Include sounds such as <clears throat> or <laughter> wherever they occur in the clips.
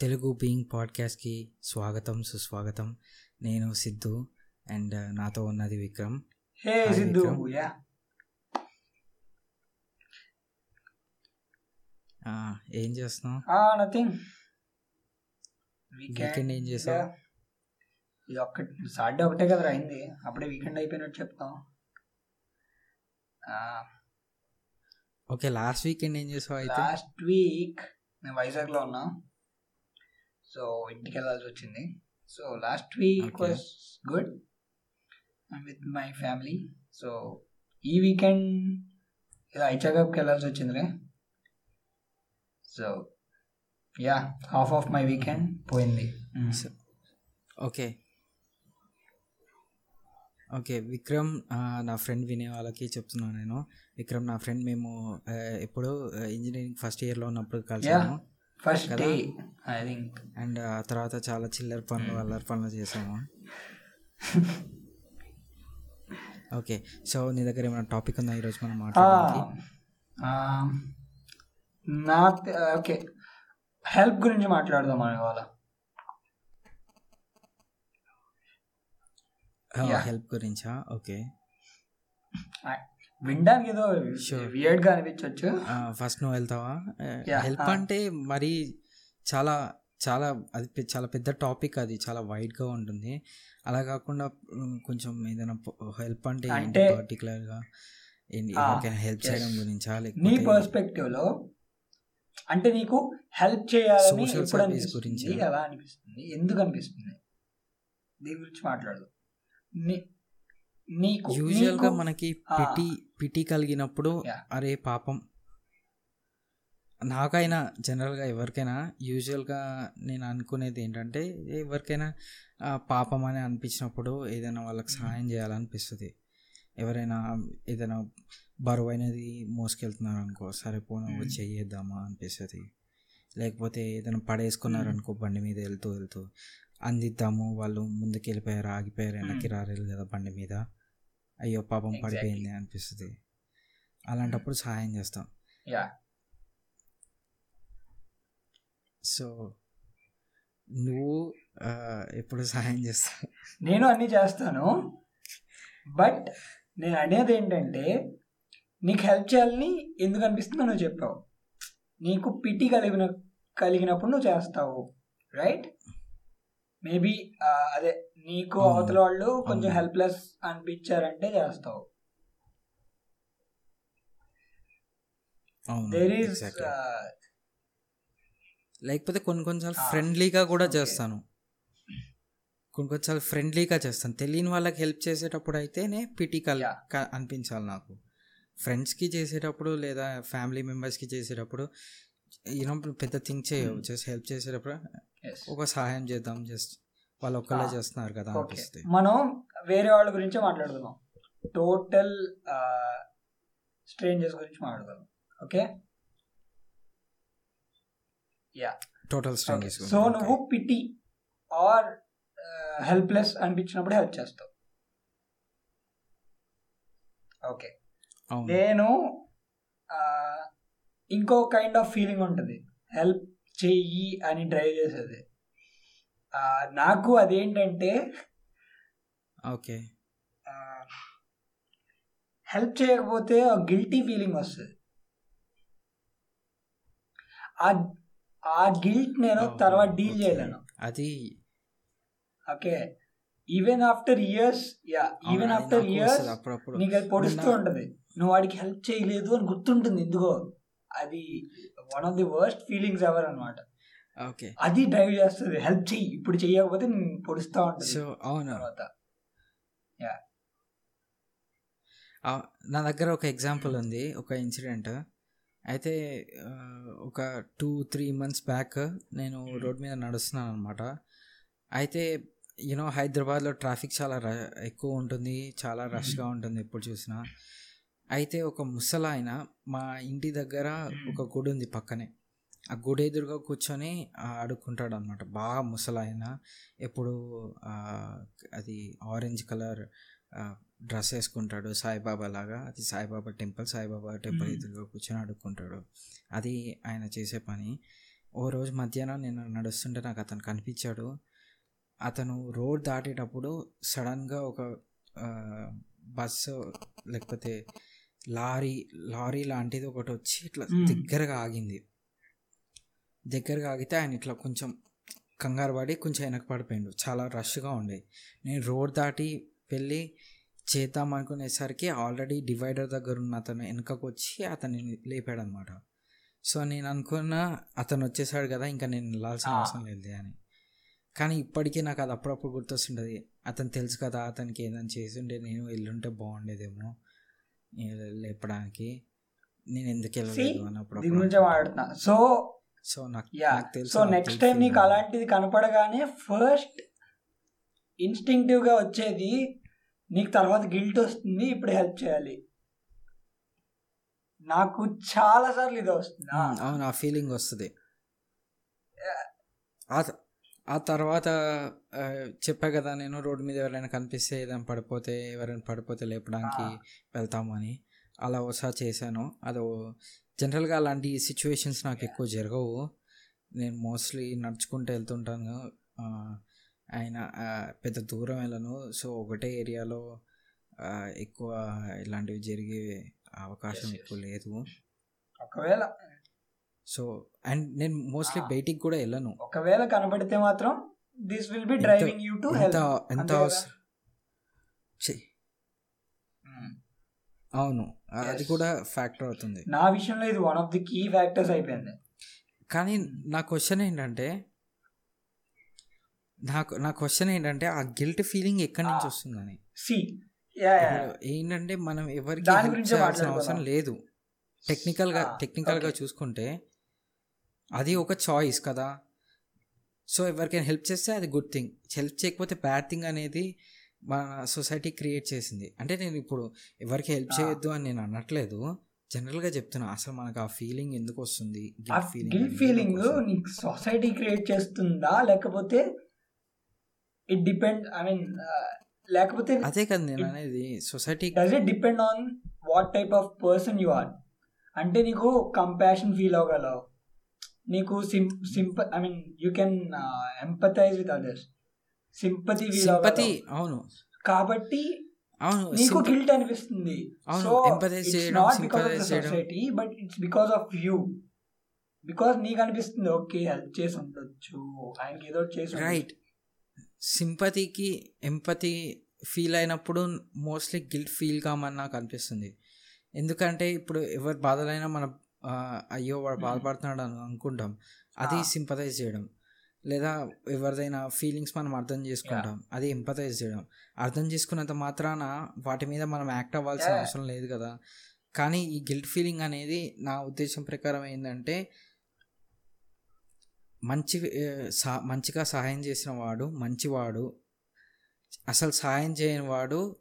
Telugu being పాడ్కాస్ట్కి స్వాగతం సుస్వాగతం. నేను సిద్ధు అండ్ నాతో ఉన్నది విక్రమ్. హే సిద్ధు. ఏం చేస్తున్నావు? నథింగ్ ఏం చేసావ్? ఇది ఒక్కటి సాటర్డే ఒకటే కదా అయింది. అప్పుడే వీకెండ్ అయిపోయినట్టు చెప్తాం. ఓకే లాస్ట్ వీకెండ్ ఏం చేసావు అయితే? లాస్ట్ వీక్ నేను వైజాగ్లో ఉన్నా. సో ఇంటికి వెళ్ళాల్సి వచ్చింది so last week. Was good with my family so ఈ వీకెండ్ ఇలా ఐచాగప్కి వెళ్ళాల్సి వచ్చిందిలే so yeah half of my weekend పోయింది ఓకే ఓకే విక్రమ్ నా ఫ్రెండ్ వినే వాళ్ళకి చెప్తున్నాను నేను. విక్రమ్ నా ఫ్రెండ్ మేము ఎప్పుడు ఇంజనీరింగ్ ఫస్ట్ ఇయర్లో ఉన్నప్పుడు కలిసాము. First? Day I think and ఆ తర్వాత చాలా చిల్లర పనులు అల్లరి పనులు చేసాము. <laughs> ఓకే సో నీ దగ్గర ఏమైనా టాపిక్ ఉందా ఈరోజు మనం మాట్లాడడానికి? నా ఓకే హెల్ప్ గురించి మాట్లాడదాం మనం ఇవాళ. హెల్ప్ గురించా? ఓకే వినడానికి ఏదో. వియర్డ్గా అనిపించవచ్చు ఫస్ట్ నువ్వు వెళ్తావా. హెల్ప్. అంటే మరి చాలా చాలా అది చాలా పెద్ద టాపిక్ అది చాలా వైడ్గా ఉంటుంది అలా కాకుండా కొంచెం ఏదైనా హెల్ప్ అంటే ఏంటి అంటే- పర్టికులర్గా హెల్ప్. చేయడం గురించా నీ లేకపోతే పర్స్పెక్టివ్లో అంటే నీకు హెల్ప్ చేయాలని service అనిపిస్తుంది గురించా? ఎలా అనిపిస్తుంది ఎందుకు అనిపిస్తుంది దీని గురించి మాట్లాడదు నీకు యూజువల్గా నీకు- మనకి. పిటి పిటి కలిగినప్పుడు. అరే పాపం నాకైనా జనరల్గా ఎవరికైనా యూజువల్గా నేను అనుకునేది ఏంటంటే ఎవరికైనా పాపం అని అనిపించినప్పుడు ఏదైనా వాళ్ళకి సహాయం చేయాలనిపిస్తుంది ఎవరైనా ఏదైనా బరువు అయినది మోసుకెళ్తున్నారు అనుకో సరే పోను. చెయ్యేద్దామా అనిపిస్తుంది లేకపోతే ఏదైనా పడేసుకున్నారు అనుకో బండి మీద వెళ్తూ వెళ్తూ అందిద్దాము వాళ్ళు ముందుకు వెళ్ళిపోయారు ఆగిపోయారు వెనక్కి రాలేదు కదా బండి మీద అయ్యో పాపం. పడిపోయింది అనిపిస్తుంది. అలాంటప్పుడు సహాయం చేస్తాం. యా సో నువ్వు ఎప్పుడు సహాయం చేస్తావు? నేను అన్ని చేస్తాను. బట్ నేను అనేది ఏంటంటే నీకు హెల్ప్ చేయాలని ఎందుకు అనిపిస్తుందో నువ్వు చెప్పావు. నీకు పిటి కలిగిన కలిగినప్పుడు నువ్వు చేస్తావు రైట్ మేబీ అదే నీకు. అవతల వాళ్ళు కొంచెం. హెల్ప్లెస్ అనిపించారంటే చేస్తావు అవును దేర్ ఈస్ exactly. లేకపోతే కొన్ని కొన్నిసార్లు ఫ్రెండ్లీగా కూడా. చేస్తాను కొన్ని కొన్నిసార్లు ఫ్రెండ్లీగా చేస్తాను తెలియని వాళ్ళకి హెల్ప్ చేసేటప్పుడు అయితేనే పిటి కల్ అనిపించాలి నాకు ఫ్రెండ్స్కి చేసేటప్పుడు లేదా ఫ్యామిలీ మెంబర్స్కి చేసేటప్పుడు యూనో పెద్ద థింక్ చేయవు Hmm. జస్ట్ హెల్ప్ చేసేటప్పుడు ఒక సహాయం చేద్దాం జస్ట్ వాళ్ళు ఒక్కళ్ళే. చేస్తున్నారు కదా అనిపిస్తుంది. మనం వేరే వాళ్ళ గురించే మాట్లాడుతున్నాం టోటల్ స్ట్రేంజర్స్ గురించి మాట్లాడదాం. ఓకే? టోటల్ స్ట్రేంజర్స్ సో నువ్వు పిటి ఆర్ హెల్ప్లెస్ అనిపించినప్పుడు హెల్ప్ చేస్తావు. ఓకే నేను ఇంకో కైండ్ ఆఫ్ ఫీలింగ్ ఉంటుంది. హెల్ప్ చెయ్యి అని డ్రైవ్ చేసేది. నాకు అదేంటంటే ఓకే. హెల్ప్ చేయకపోతే గిల్టీ ఫీలింగ్ వస్తుంది. ఆ ఆ గిల్ట్ నేను తర్వాత డీల్. చేయలేను. అది okay. Even after years yeah even after years నీకు అది పొడుస్తూ ఉంటది. నువ్వు వాడికి హెల్ప్ చేయలేదు అని గుర్తుంటుంది. ఎందుకో అది one of the worst feelings ever అనమాట ఓకే అది డ్రైవ్ చేస్తుంది. హెల్ప్ చెయ్యి. ఇప్పుడు చెయ్యకపోతే నేను పొడుస్తూ ఉంటుంది. సో అవును. తర్వాత. ఆ, నా దగ్గర ఒక ఎగ్జాంపుల్ ఉంది. ఒక ఇన్సిడెంట్ అయితే ఒక టూ త్రీ మంత్స్ బ్యాక్ నేను రోడ్ మీద నడుస్తున్నాను అనమాట అయితే యూనో హైదరాబాద్లో ట్రాఫిక్ చాలా ర ఎక్కువ ఉంటుంది. చాలా రష్గా ఉంటుంది ఎప్పుడు చూసినా. అయితే ఒక ముసలాయన మా ఇంటి దగ్గర ఒక గుడి ఉంది పక్కనే. ఆ గుడి ఎదురుగా కూర్చొని ఆ, అడుక్కుంటాడు అనమాట బాగా ముసలాయన. ఎప్పుడు అది ఆరెంజ్ కలర్ డ్రెస్ వేసుకుంటాడు. సాయిబాబా లాగా. అది సాయిబాబా టెంపుల్. సాయిబాబా టెంపుల్. ఎదురుగా కూర్చొని అడుక్కుంటాడు అది ఆయన చేసే పని. ఓ రోజు మధ్యాహ్నం నేను నడుస్తుంటే నాకు అతను కనిపించాడు. అతను రోడ్ దాటేటప్పుడు సడన్గా ఒక బస్సు లేకపోతే లారీ లారీ లాంటిది ఒకటి వచ్చి ఇట్లా. దగ్గరగా ఆగింది. దగ్గరగా ఆగితే ఆయన ఇట్లా కొంచెం కంగారు పడి కొంచెం వెనక పడిపోయిండు. చాలా రష్గా ఉండే. నేను రోడ్ దాటి వెళ్ళి చేద్దాం అనుకునేసరికి ఆల్రెడీ డివైడర్ దగ్గర ఉన్న అతను వెనకకు వచ్చి అతన్ని లేపాడు అనమాట సో నేను అనుకున్నా అతను వచ్చేసాడు కదా ఇంకా నేను వెళ్ళాల్సిన. అవసరం లేదు అని. కానీ ఇప్పటికీ నాకు అది అప్పుడప్పుడు గుర్తొస్తుంటుంది. అతను తెలుసు కదా అతనికి ఏదైనా చేస్తుంటే నేను వెళ్ళుంటే బాగుండేదేమో లేపడానికి. నేను ఎందుకు వెళ్ళలేదు అన్నప్పుడు సో సో నాకు సో నాకు నెక్స్ట్ టైం నీకు. అలాంటిది కనపడగానే ఫస్ట్ ఇన్స్టింక్టివ్గా వచ్చేది నీకు తర్వాత గిల్ట్ వస్తుంది ఇప్పుడు హెల్ప్ చేయాలి. నాకు చాలా సార్లు ఇది వస్తుంది. ఉమ్, అవును ఆ ఫీలింగ్ వస్తుంది. ఆ తర్వాత చెప్పా కదా నేను రోడ్డు మీద ఎవరైనా కనిపిస్తే ఏదైనా పడిపోతే ఎవరైనా పడిపోతే లేపడానికి ఆ. వెళ్తాము అని. అలా ఒకసారి చేశాను. అది జనరల్గా అలాంటి సిచ్యువేషన్స్ నాకు ఎక్కువ జరగవు. నేను మోస్ట్లీ నడుచుకుంటూ వెళ్తుంటాను. ఆయన పెద్ద దూరం వెళ్ళను. సో ఒకటే ఏరియాలో ఎక్కువ ఇలాంటివి జరిగే అవకాశం. ఎక్కువ లేదు. ఒకవేళ సో అండ్ నేను మోస్ట్లీ ఆ. బయటికి కూడా వెళ్ళను. ఒకవేళ కనపడితే మాత్రం this will be driving you to ఎంత ఎంత? అవసరం? అవును అది. కూడా ఫ్యాక్టర్ అవుతుంది నా విషయంలో ఇది one of the key factors అయిపోయింది కానీ నా క్వశ్చన్ ఏంటంటే నాకు నా క్వశ్చన్ ఏంటంటే ఆ గిల్ట్ ఫీలింగ్ ఎక్కడి నుంచి. వస్తుందని సి ఏంటంటే మనం ఎవరికి. అవసరం లేదు టెక్నికల్గా టెక్నికల్గా okay. చూసుకుంటే అది ఒక చాయిస్ కదా సో ఎవరికైనా హెల్ప్ చేస్తే అది గుడ్ థింగ్ హెల్ప్ చేయకపోతే బ్యాడ్ థింగ్ అనేది మన సొసైటీ క్రియేట్ చేసింది. అంటే నేను ఇప్పుడు ఎవరికి హెల్ప్. చేయొద్దు అని నేను అనట్లేదు. జనరల్గా చెప్తున్నా అసలు మనకు ఆ ఫీలింగ్ ఎందుకు వస్తుంది? గిల్ట్ ఫీలింగ్ నీకు సొసైటీ క్రియేట్ చేస్తుందా? లేకపోతే ఇట్ డిపెండ్ ఐ మీన్ లేకపోతే అదే కదా నేను అనేది society does it depend on what type of person you are అంటే నీకు కంపాషన్ ఫీల్ అవ్వగలవు. నీకు సిం సింప I mean you can empathize with others sympathy sympathy అవును. కాబట్టి అవును నీకు గిల్ట్ అనిపిస్తుంది. అవును, ఇట్స్ చేయడం, sympathize చేయడం. Society but it's because of you because నీకు అనిపిస్తుంది ఓకే హెల్ప్ చేసి ఉండొచ్చు. ఆయనకి ఏదో చేసి. రైట్ సింపతికి ఎంపతి ఫీల్ అయినప్పుడు మోస్ట్లీ గిల్ట్ ఫీల్ కామని నాకు అనిపిస్తుంది. ఎందుకంటే ఇప్పుడు ఎవరి బాధలైనా మనం అయ్యో వాడు Hmm. బాధపడుతున్నాడు అని అనుకుంటాం. అది. సింపతైజ్ చేయడం. లేదా ఎవరిదైనా ఫీలింగ్స్ మనం అర్థం చేసుకుంటాం. అది ఎంపతైజ్ చేయడం. అర్థం చేసుకున్నంత మాత్రాన వాటి మీద మనం యాక్ట్ అవ్వాల్సిన. అవసరం లేదు కదా. కానీ ఈ గిల్ట్ ఫీలింగ్ అనేది నా ఉద్దేశం ప్రకారం ఏంటంటే మంచి సా మంచిగా సహాయం చేసిన వాడు మంచివాడు అసలు సహాయం చేయని వాడు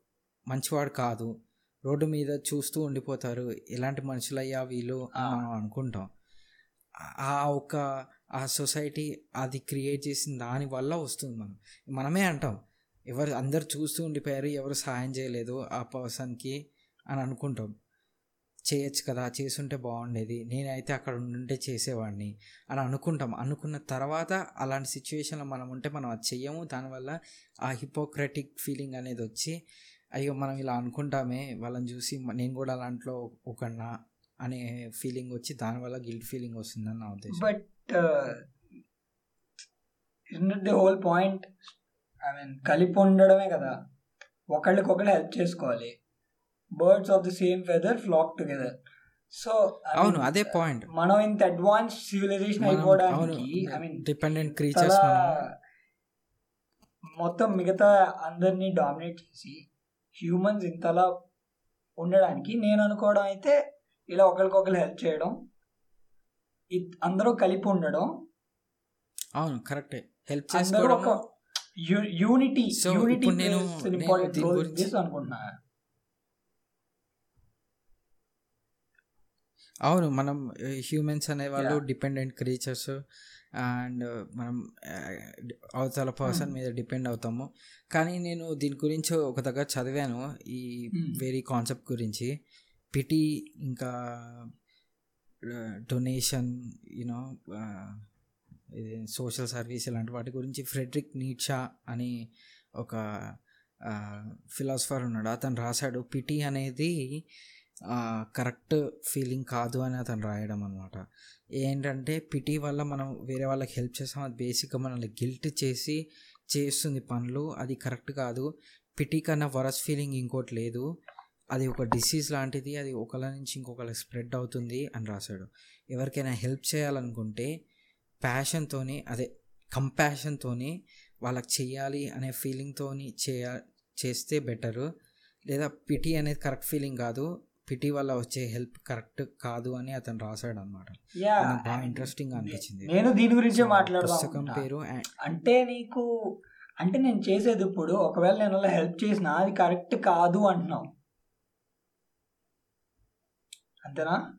మంచివాడు కాదు. రోడ్డు మీద చూస్తూ ఉండిపోతారు. ఎలాంటి మనుషులయ్యా వీళ్ళు అని ఆ. మనం అనుకుంటాం. ఆ- ఆ ఒక ఆ సొసైటీ అది క్రియేట్ చేసిన దాని వల్ల వస్తుంది మనం. మనమే అంటాం ఎవరు అందరు చూస్తూ ఉండిపోయారు ఎవరు సహాయం చేయలేదు ఆ పర్సన్కి అని అనుకుంటాం. చేయొచ్చు కదా చేసుంటే బాగుండేది నేనైతే అక్కడ ఉండుంటే చేసేవాడిని అని అనుకుంటాం. అనుకున్న తర్వాత అలాంటి సిచ్యువేషన్లో మనం ఉంటే మనం అది చెయ్యము. దానివల్ల ఆ హిపోక్రటిక్ ఫీలింగ్ అనేది వచ్చి అయ్యో మనం ఇలా అనుకుంటామే వాళ్ళని చూసి నేను కూడా అలాంట్లో ఒకన్నా అనే ఫీలింగ్ వచ్చి దానివల్ల గిల్ట్ ఫీలింగ్ వస్తుందని నా ఉద్దేశం. But the whole point I mean కలిపి ఉండడమే కదా. ఒకళ్ళకొకళ్ళు హెల్ప్ చేసుకోవాలి. Birds of the same feather flock together so అవును అదే పాయింట్ మనం ఇంత అడ్వాన్స్ సివిలైజేషన్ అయిపోవడానికి ఐ మీన్ డిపెండెంట్ క్రీచర్స్ మొత్తం మిగతా అందరినీ డామినేట్ చేసి హ్యూమన్స్ ఇంతలా ఉండడానికి నేను అనుకోవడం అయితే ఇలా ఒకరికొకరు హెల్ప్ చేయడం అందరూ కలిపి ఉండడం అవును కరెక్టే హెల్ప్ చేసుకోవడం యూనిటీ యూనిటీ నేను- అనుకుంటున్నా అవును మనం హ్యూమన్స్ అనేవాళ్ళు. డిపెండెంట్ క్రీచర్స్ అండ్ మనం ఆ, అవతల పర్సన్ Hmm. మీద డిపెండ్ అవుతాము కానీ నేను దీని గురించి ఒక దగ్గర చదివాను ఈ Hmm. వెరీ కాన్సెప్ట్ గురించి పిటి ఇంకా donation you know social service ఇలాంటి వాటి గురించి ఫ్రెడ్రిక్ నీట్షా అని ఒక ఫిలాసఫర్ ఉన్నాడు. అతను రాశాడు పిటి అనేది కరెక్ట్ ఫీలింగ్ కాదు అని అతను రాయడం అనమాట ఏంటంటే పిటి వల్ల మనం వేరే వాళ్ళకి హెల్ప్ చేస్తాం. అది బేసిక్గా మనల్ని గిల్ట్ చేసి చేస్తుంది పనులు. అది కరెక్ట్ కాదు. పిటి కన్నా వరస్ ఫీలింగ్ ఇంకోటి లేదు. అది ఒక డిసీజ్ లాంటిది అది ఒకళ్ళ నుంచి ఇంకొకళ్ళకి స్ప్రెడ్ అవుతుంది అని రాశాడు. ఎవరికైనా హెల్ప్ చేయాలనుకుంటే ప్యాషన్తోని అదే కంపాషన్తోని వాళ్ళకి చెయ్యాలి అనే ఫీలింగ్తోని చేయ చేస్తే బెటరు. లేదా పిటి అనేది కరెక్ట్ ఫీలింగ్ కాదు. పిటి వల్ల వచ్చే హెల్ప్ కరెక్ట్ కాదు అని అతను రాశాడు అనమాట బాగా ఇంట్రెస్టింగ్ అనిపించింది. నేను దీని గురించే పుస్తకం. పేరు అంటే నీకు అంటే నేను చేసేది ఇప్పుడు ఒకవేళ నేను అలా హెల్ప్ చేసినా అది కరెక్ట్ కాదు అంటున్నావు. అంతేనా?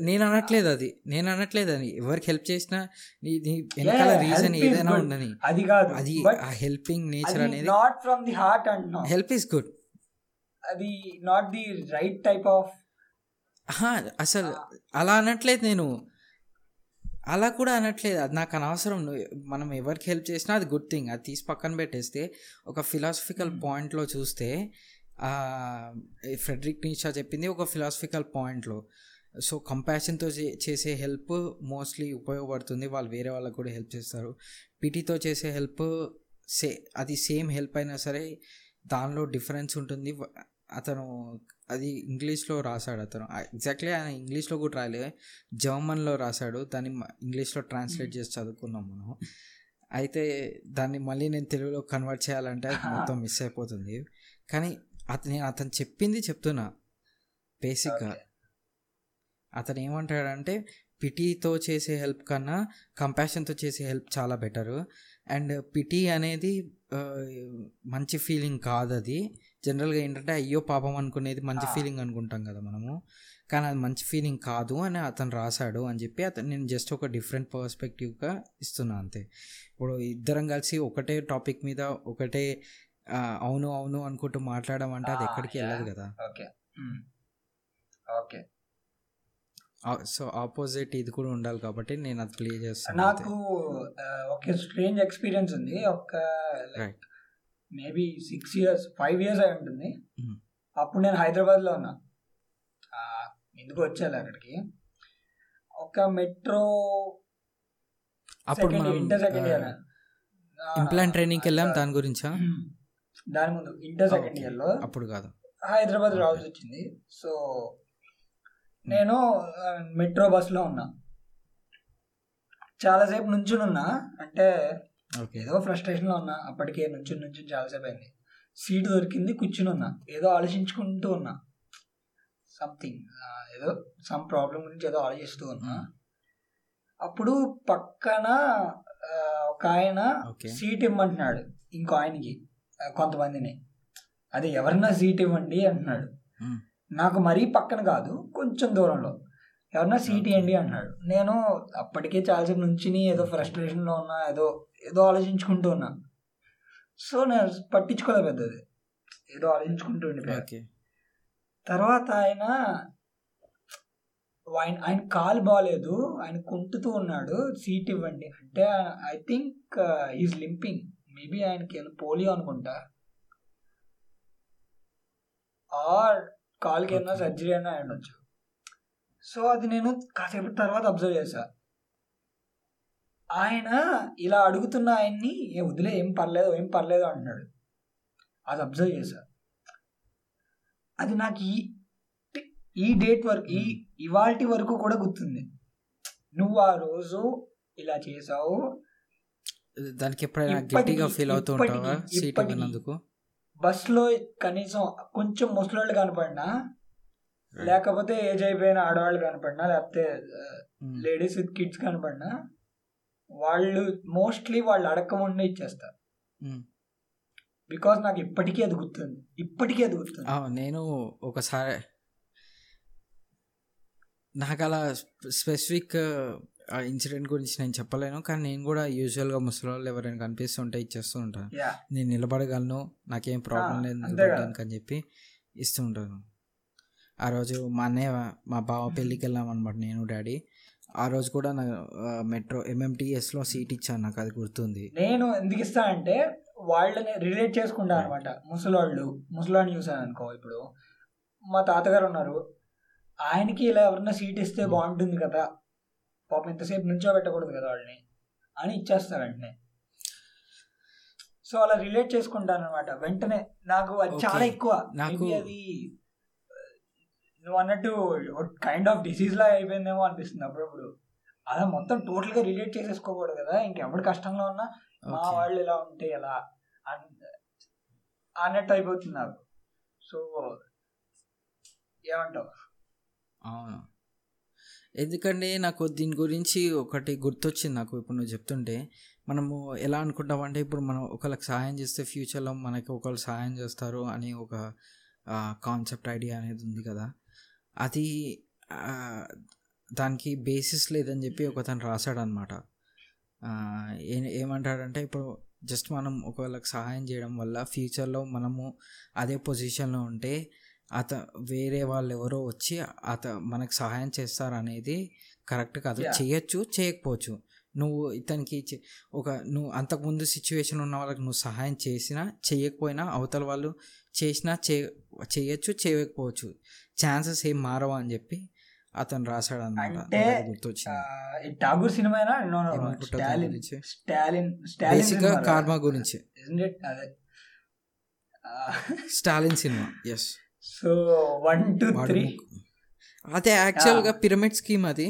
నేను అనట్లేదు అది. నేను అనట్లేదు అది. ఎవరికి హెల్ప్ చేసినా నీ వెనకాల రీజన్ ఏదైనా. ఉండని. అది కాదు. అది ఆ హెల్పింగ్ నేచర్ అనేది నాట్ ఫ్రమ్ ది హార్ట్ అంటున్నావు హెల్ప్ ఈస్ గుడ్ అది not the right type of అసలు అలా అనట్లేదు నేను. అలా కూడా అనట్లేదు. అది నాకు అనవసరం. నువ్వు- మనం ఎవరికి హెల్ప్ చేసినా అది గుడ్ థింగ్ అది తీసి పక్కన పెట్టేస్తే ఒక ఫిలాసఫికల్ పాయింట్లో చూస్తే ఆ, ఈ ఫ్రెడరిక్ నీషా చెప్పింది ఒక ఫిలాసఫికల్ పాయింట్లో సో కంపాషన్తో చేసే హెల్ప్ మోస్ట్లీ ఉపయోగపడుతుంది. వాళ్ళు వేరే వాళ్ళకి కూడా హెల్ప్ చేస్తారు. పిటితో చేసే హెల్ప్ సే అది సేమ్ హెల్ప్ అయినా సరే దానిలో డిఫరెన్స్ ఉంటుంది. అతను అది ఇంగ్లీష్లో రాశాడు అతను. ఎగ్జాక్ట్లీ ఆయన ఇంగ్లీష్లో కూడా రాయలే. జర్మన్లో రాశాడు. దాన్ని ఇంగ్లీష్లో ట్రాన్స్లేట్ చేసి చదువుకున్నాం మనం. అయితే దాన్ని మళ్ళీ నేను తెలుగులో కన్వర్ట్ చేయాలంటే మొత్తం మిస్ అయిపోతుంది. కానీ అతను అతను చెప్పింది చెప్తున్నా. బేసిక్గా. అతను ఏమంటాడంటే పిటీతో చేసే హెల్ప్ కన్నా కంపాషన్తో చేసే హెల్ప్ చాలా బెటరు అండ్ పిటి అనేది మంచి ఫీలింగ్ కాదు అది జనరల్గా ఏంటంటే అయ్యో పాపం అనుకునేది మంచి. ఫీలింగ్ అనుకుంటాం కదా మనము. కానీ అది మంచి ఫీలింగ్ కాదు అని అతను రాశాడు అని చెప్పి అతను నేను జస్ట్ ఒక డిఫరెంట్ పర్స్పెక్టివ్గా ఇస్తున్నా అంతే. ఇప్పుడు ఇద్దరం కలిసి ఒకటే టాపిక్ మీద ఒకటే అవును అవును అనుకుంటూ మాట్లాడడం అంటే అది ఎక్కడికి. వెళ్ళదు కదా. ఓకే. ఓకే. సో ఆపోజిట్ ఇది కూడా ఉండాలి కాబట్టి నేను అది ప్లే చేస్తాను నాకు ఒక స్ట్రేంజ్ ఎక్స్పీరియన్స్ ఉంది. ఒక. Maybe six years five years అయి ఉంటుంది. అప్పుడు నేను హైదరాబాద్లో ఉన్నా. ఎందుకు వచ్చాను అక్కడికి? ఒక మెట్రో అప్పుడు ఇంటర్ సెకండ్ ఇయర్ ఇంప్లాంట్ ట్రైనింగ్కి వెళ్ళాం దాని గురించా? దాని ముందు ఇంటర్ సెకండ్ Okay. ఇయర్లో అప్పుడు కాదు. హైదరాబాద్. రావాల్సి వచ్చింది. సో నేను మెట్రో బస్లో ఉన్నా. చాలాసేపు నుంచుని ఉన్నా. అంటే ఏదో ఫ్రస్ట్రేషన్లో ఉన్నా. అప్పటికే నుంచి నుంచి చాలాసేపు అయింది. సీటు దొరికింది కూర్చుని ఉన్నా. ఏదో ఆలోచించుకుంటూ ఉన్నా. సంథింగ్ ఏదో సమ్ ప్రాబ్లం గురించి ఏదో ఆలోచిస్తూ ఉన్నా. అప్పుడు పక్కన ఒక ఆయన సీట్ ఇమ్మంటున్నాడు. ఇంకో ఆయనకి. కొంతమందిని. అది ఎవరన్నా సీట్ ఇవ్వండి అంటున్నాడు. నాకు మరీ పక్కన కాదు కొంచెం దూరంలో. ఎవరన్నా సీట్ ఇవ్వండి అంటున్నాడు. నేను అప్పటికే చాలాసేపు నుంచి ఏదో ఫ్రస్ట్రేషన్లో ఉన్నా ఏదో ఏదో ఆలోచించుకుంటూ ఉన్నా. సో నేను పట్టించుకోలేదు పెద్దది. ఏదో ఆలోచించుకుంటూ ఉండిపోయా. ఓకే. తర్వాత ఆయన ఆయన ఆయన కాలు బాగాలేదు ఆయన కుంటుతూ ఉన్నాడు సీట్ ఇవ్వండి. అంటే I think is limping maybe ఆయనకి ఏదో పోలియో అనుకుంటా. ఆర్ కాలుకి Okay. సర్జరీ అయినా అయి ఉండొచ్చు సో అది నేను కాసేపు తర్వాత అబ్జర్వ్ చేశా. ఆయన ఇలా అడుగుతున్న ఆయన్ని ఏ వదిలే ఏం పర్లేదు ఏం పర్లేదు అంటున్నాడు. అది అబ్జర్వ్ చేశా. అది నాకు ఈ ఈ డేట్ వరకు ఈ ఇవాల్టి వరకు కూడా గుర్తుంది. నువ్వు ఆ రోజు ఇలా చేసావు దానికి ఎప్పుడైనా గిల్టీగా ఫీల్ అవుతూ ఉంటావా సీట్. ఇవ్వనందుకు బస్సులో కనీసం కొంచెం ముసలోళ్ళు కనపడినా లేకపోతే ఏజ్ అయిపోయిన ఆడవాళ్ళు కనపడినా లేకపోతే. లేడీస్ విత్ కిడ్స్ కనపడినా వాళ్ళు మోస్ట్లీ వాళ్ళు అడగకముందే ఇచ్చేస్తారు. బికాస్ నాకు ఇప్పటికీ అది గుర్తుంది ఇప్పటికీ అది గుర్తుంది నేను ఒకసారి నాకు అలా స్పెసిఫిక్ ఇన్సిడెంట్ గురించి నేను చెప్పలేను కానీ నేను కూడా యూజువల్గా ముసలి వాళ్ళు ఎవరైనా కనిపిస్తుంటే ఇచ్చేస్తూ ఉంటాను నేను నిలబడగలను నాకేం ప్రాబ్లం ఆ, లేదు నిలబడడానికి అని చెప్పి ఇస్తూ ఉంటాను. ఆ రోజు మా అన్నయ్య మా బావ పెళ్ళికి వెళ్ళాం అనమాట నేను డాడీ. ఆ రోజు కూడా నా మెట్రో ఎంఎంటీఎస్లో సీట్ ఇచ్చాను నాకు అది గుర్తుంది. నేను ఎందుకు ఇస్తా అంటే వాళ్ళని రిలేట్ చేసుకుంటా అనమాట ముసలోళ్ళు ముసలాడిని చూసాను అనుకో ఇప్పుడు. మా తాతగారు ఉన్నారు. ఆయనకి ఇలా ఎవరన్నా సీట్ ఇస్తే బాగుంటుంది కదా. పాపం ఇంతసేపు నుంచో పెట్టకూడదు కదా వాళ్ళని అని ఇచ్చేస్తారు వెంటనే. సో అలా రిలేట్ చేసుకుంటాను అనమాట వెంటనే నాకు అది. చాలా ఎక్కువ. నాకు- అది నువ్వు అన్నట్టు కైండ్ ఆఫ్ డిసీజ్ లా అయిపోయిందేమో అనిపిస్తుంది అప్పుడప్పుడు. అలా మొత్తం టోటల్గా రిలేట్ చేసేసుకోకూడదు కదా ఇంకెవడు కష్టంలో ఉన్నా మా. వాళ్ళు ఇలా ఉంటే ఎలా అన్- అన్నట్టు అయిపోతుంది నాకు. సో ఏమంటావు? అవును. ఎందుకంటే నాకు దీని గురించి ఒకటి గుర్తొచ్చింది నాకు ఇప్పుడు నువ్వు చెప్తుంటే. మనము ఎలా అనుకుంటామంటే ఇప్పుడు మనం ఒకళ్ళకి సహాయం చేస్తే ఫ్యూచర్లో మనకి ఒకళ్ళు సహాయం చేస్తారు అని ఒక కాన్సెప్ట్ ఐడియా అనేది ఉంది కదా. అది దానికి బేసిస్ లేదని చెప్పి ఒకతను రాశాడనమాట. ఏ ఏమంటాడంటే ఇప్పుడు జస్ట్ మనం ఒకవేళకి సహాయం చేయడం వల్ల ఫ్యూచర్లో మనము అదే పొజిషన్లో ఉంటే అత వేరే వాళ్ళు ఎవరో వచ్చి అత మనకు సహాయం చేస్తారు అనేది కరెక్ట్ కాదు. చేయొచ్చు చేయకపోవచ్చు. నువ్వు ఇతనికి ఒక నువ్వు అంతకుముందు సిచ్యువేషన్ ఉన్న వాళ్ళకి నువ్వు సహాయం చేసినా చేయకపోయినా అవతల వాళ్ళు చేసినా చే చేయొచ్చు చేయకపోవచ్చు. ఛాన్సెస్ ఏం మారవా అని చెప్పి అతను రాశాడు అనమాట గుర్తొచ్చింది. దాని స్టాలిన్? స్టాలిన్ స్టాలిన్ కార్మా గురించి. Stalin cinema. Yes so one two three అదే యాక్చువల్గా పిరమిడ్ స్కీమ్ అది.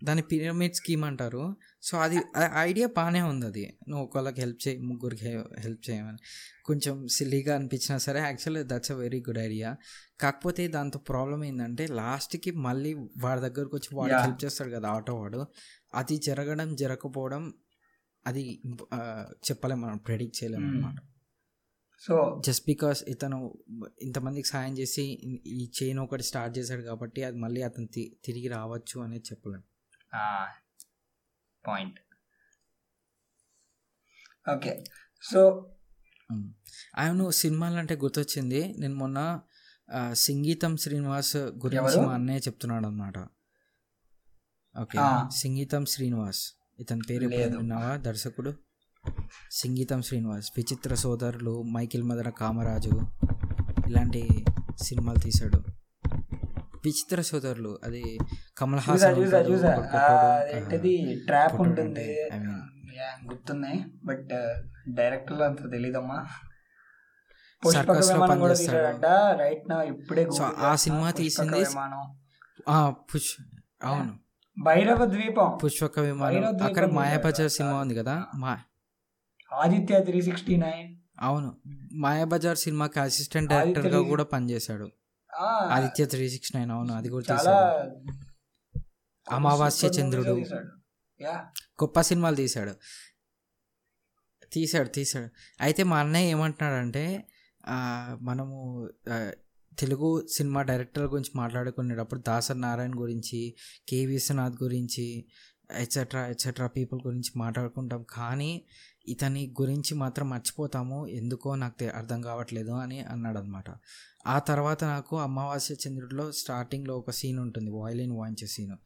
దాని పిరమిడ్ స్కీమ్ అంటారు. సో అది ఐడియా బాగానే ఉంది అది. నువ్వు ఒకళ్ళకి హెల్ప్ చేయి ముగ్గురికి హెల్ప్ చేయమని. కొంచెం సిల్లీగా అనిపించినా సరే actually that's a very good idea కాకపోతే దాంతో ప్రాబ్లం ఏంటంటే లాస్ట్కి మళ్ళీ వాడి దగ్గరకు వచ్చి వాడు. హెల్ప్ చేస్తాడు కదా ఆటో వాడు. అది జరగడం జరగకపోవడం అది ఆ, చెప్పలేం మనం ప్రెడిక్ట్ చేయలేము Hmm. అనమాట సో జస్ట్ బికాస్ ఇతను ఇంతమందికి సాయం చేసి ఈ చైన్ ఒకటి స్టార్ట్ చేశాడు కాబట్టి అది మళ్ళీ అతను తిరిగి రావచ్చు అనేది చెప్పలేం. పాయింట్ ఓకే సో ఆయన సినిమాలు అంటే గుర్తొచ్చింది. నేను మొన్న సంగీతం శ్రీనివాస్ గురించి? మా అన్నయ్య చెప్తున్నాడు అనమాట ఓకే. సంగీతం శ్రీనివాస్. ఇతని పేరు. విన్నావా దర్శకుడు? సంగీతం శ్రీనివాస్ విచిత్ర సోదరులు మైకిల్ మదన కామరాజు ఇలాంటి సినిమాలు తీశాడు. విచిత్ర సోదరులు అది కమల్ హాసన్ ఆ, ట్రాప్ ఉంటుంది. గుర్తున్నాయి. బట్ డైరెక్టర్ అంత తెలీదమ్మా. పుష్పక లో రైట్ నా ఇప్పుడే ఆ. సినిమా తీసింది పుష్ అవును. భైరవ ద్వీపం. పుష్పక విమానం. అక్కడ. మాయాబజార్ సినిమా ఉంది కదా. మా ఆదిత్య త్రీ సిక్స్టీ నైన్. అవును. మాయాబజార్ సినిమాకి అసిస్టెంట్ డైరెక్టర్గా కూడా పనిచేశాడు. ఆదిత్య త్రీ సిక్స్ నైన్ అవును అది కూడా చాలా అమావాస్య చంద్రుడు. గొప్ప సినిమాలు తీశాడు. తీశాడు తీశాడు. అయితే మా అన్నయ్య ఏమంటున్నాడంటే మనము తెలుగు సినిమా డైరెక్టర్ గురించి మాట్లాడుకునేటప్పుడు దాసర్ నారాయణ గురించి కే విశ్వనాథ్ గురించి ఎట్సెట్రా ఎట్సెట్రా పీపుల్ గురించి మాట్లాడుకుంటాం. కానీ ఇతని గురించి మాత్రం మర్చిపోతాము. ఎందుకో నాకు తె- అర్థం కావట్లేదు అని అన్నాడు అనమాట ఆ తర్వాత నాకు అమావాస్య చంద్రుడిలో స్టార్టింగ్లో ఒక సీన్ ఉంటుంది. వాయిలిన్ వాయించే సీను.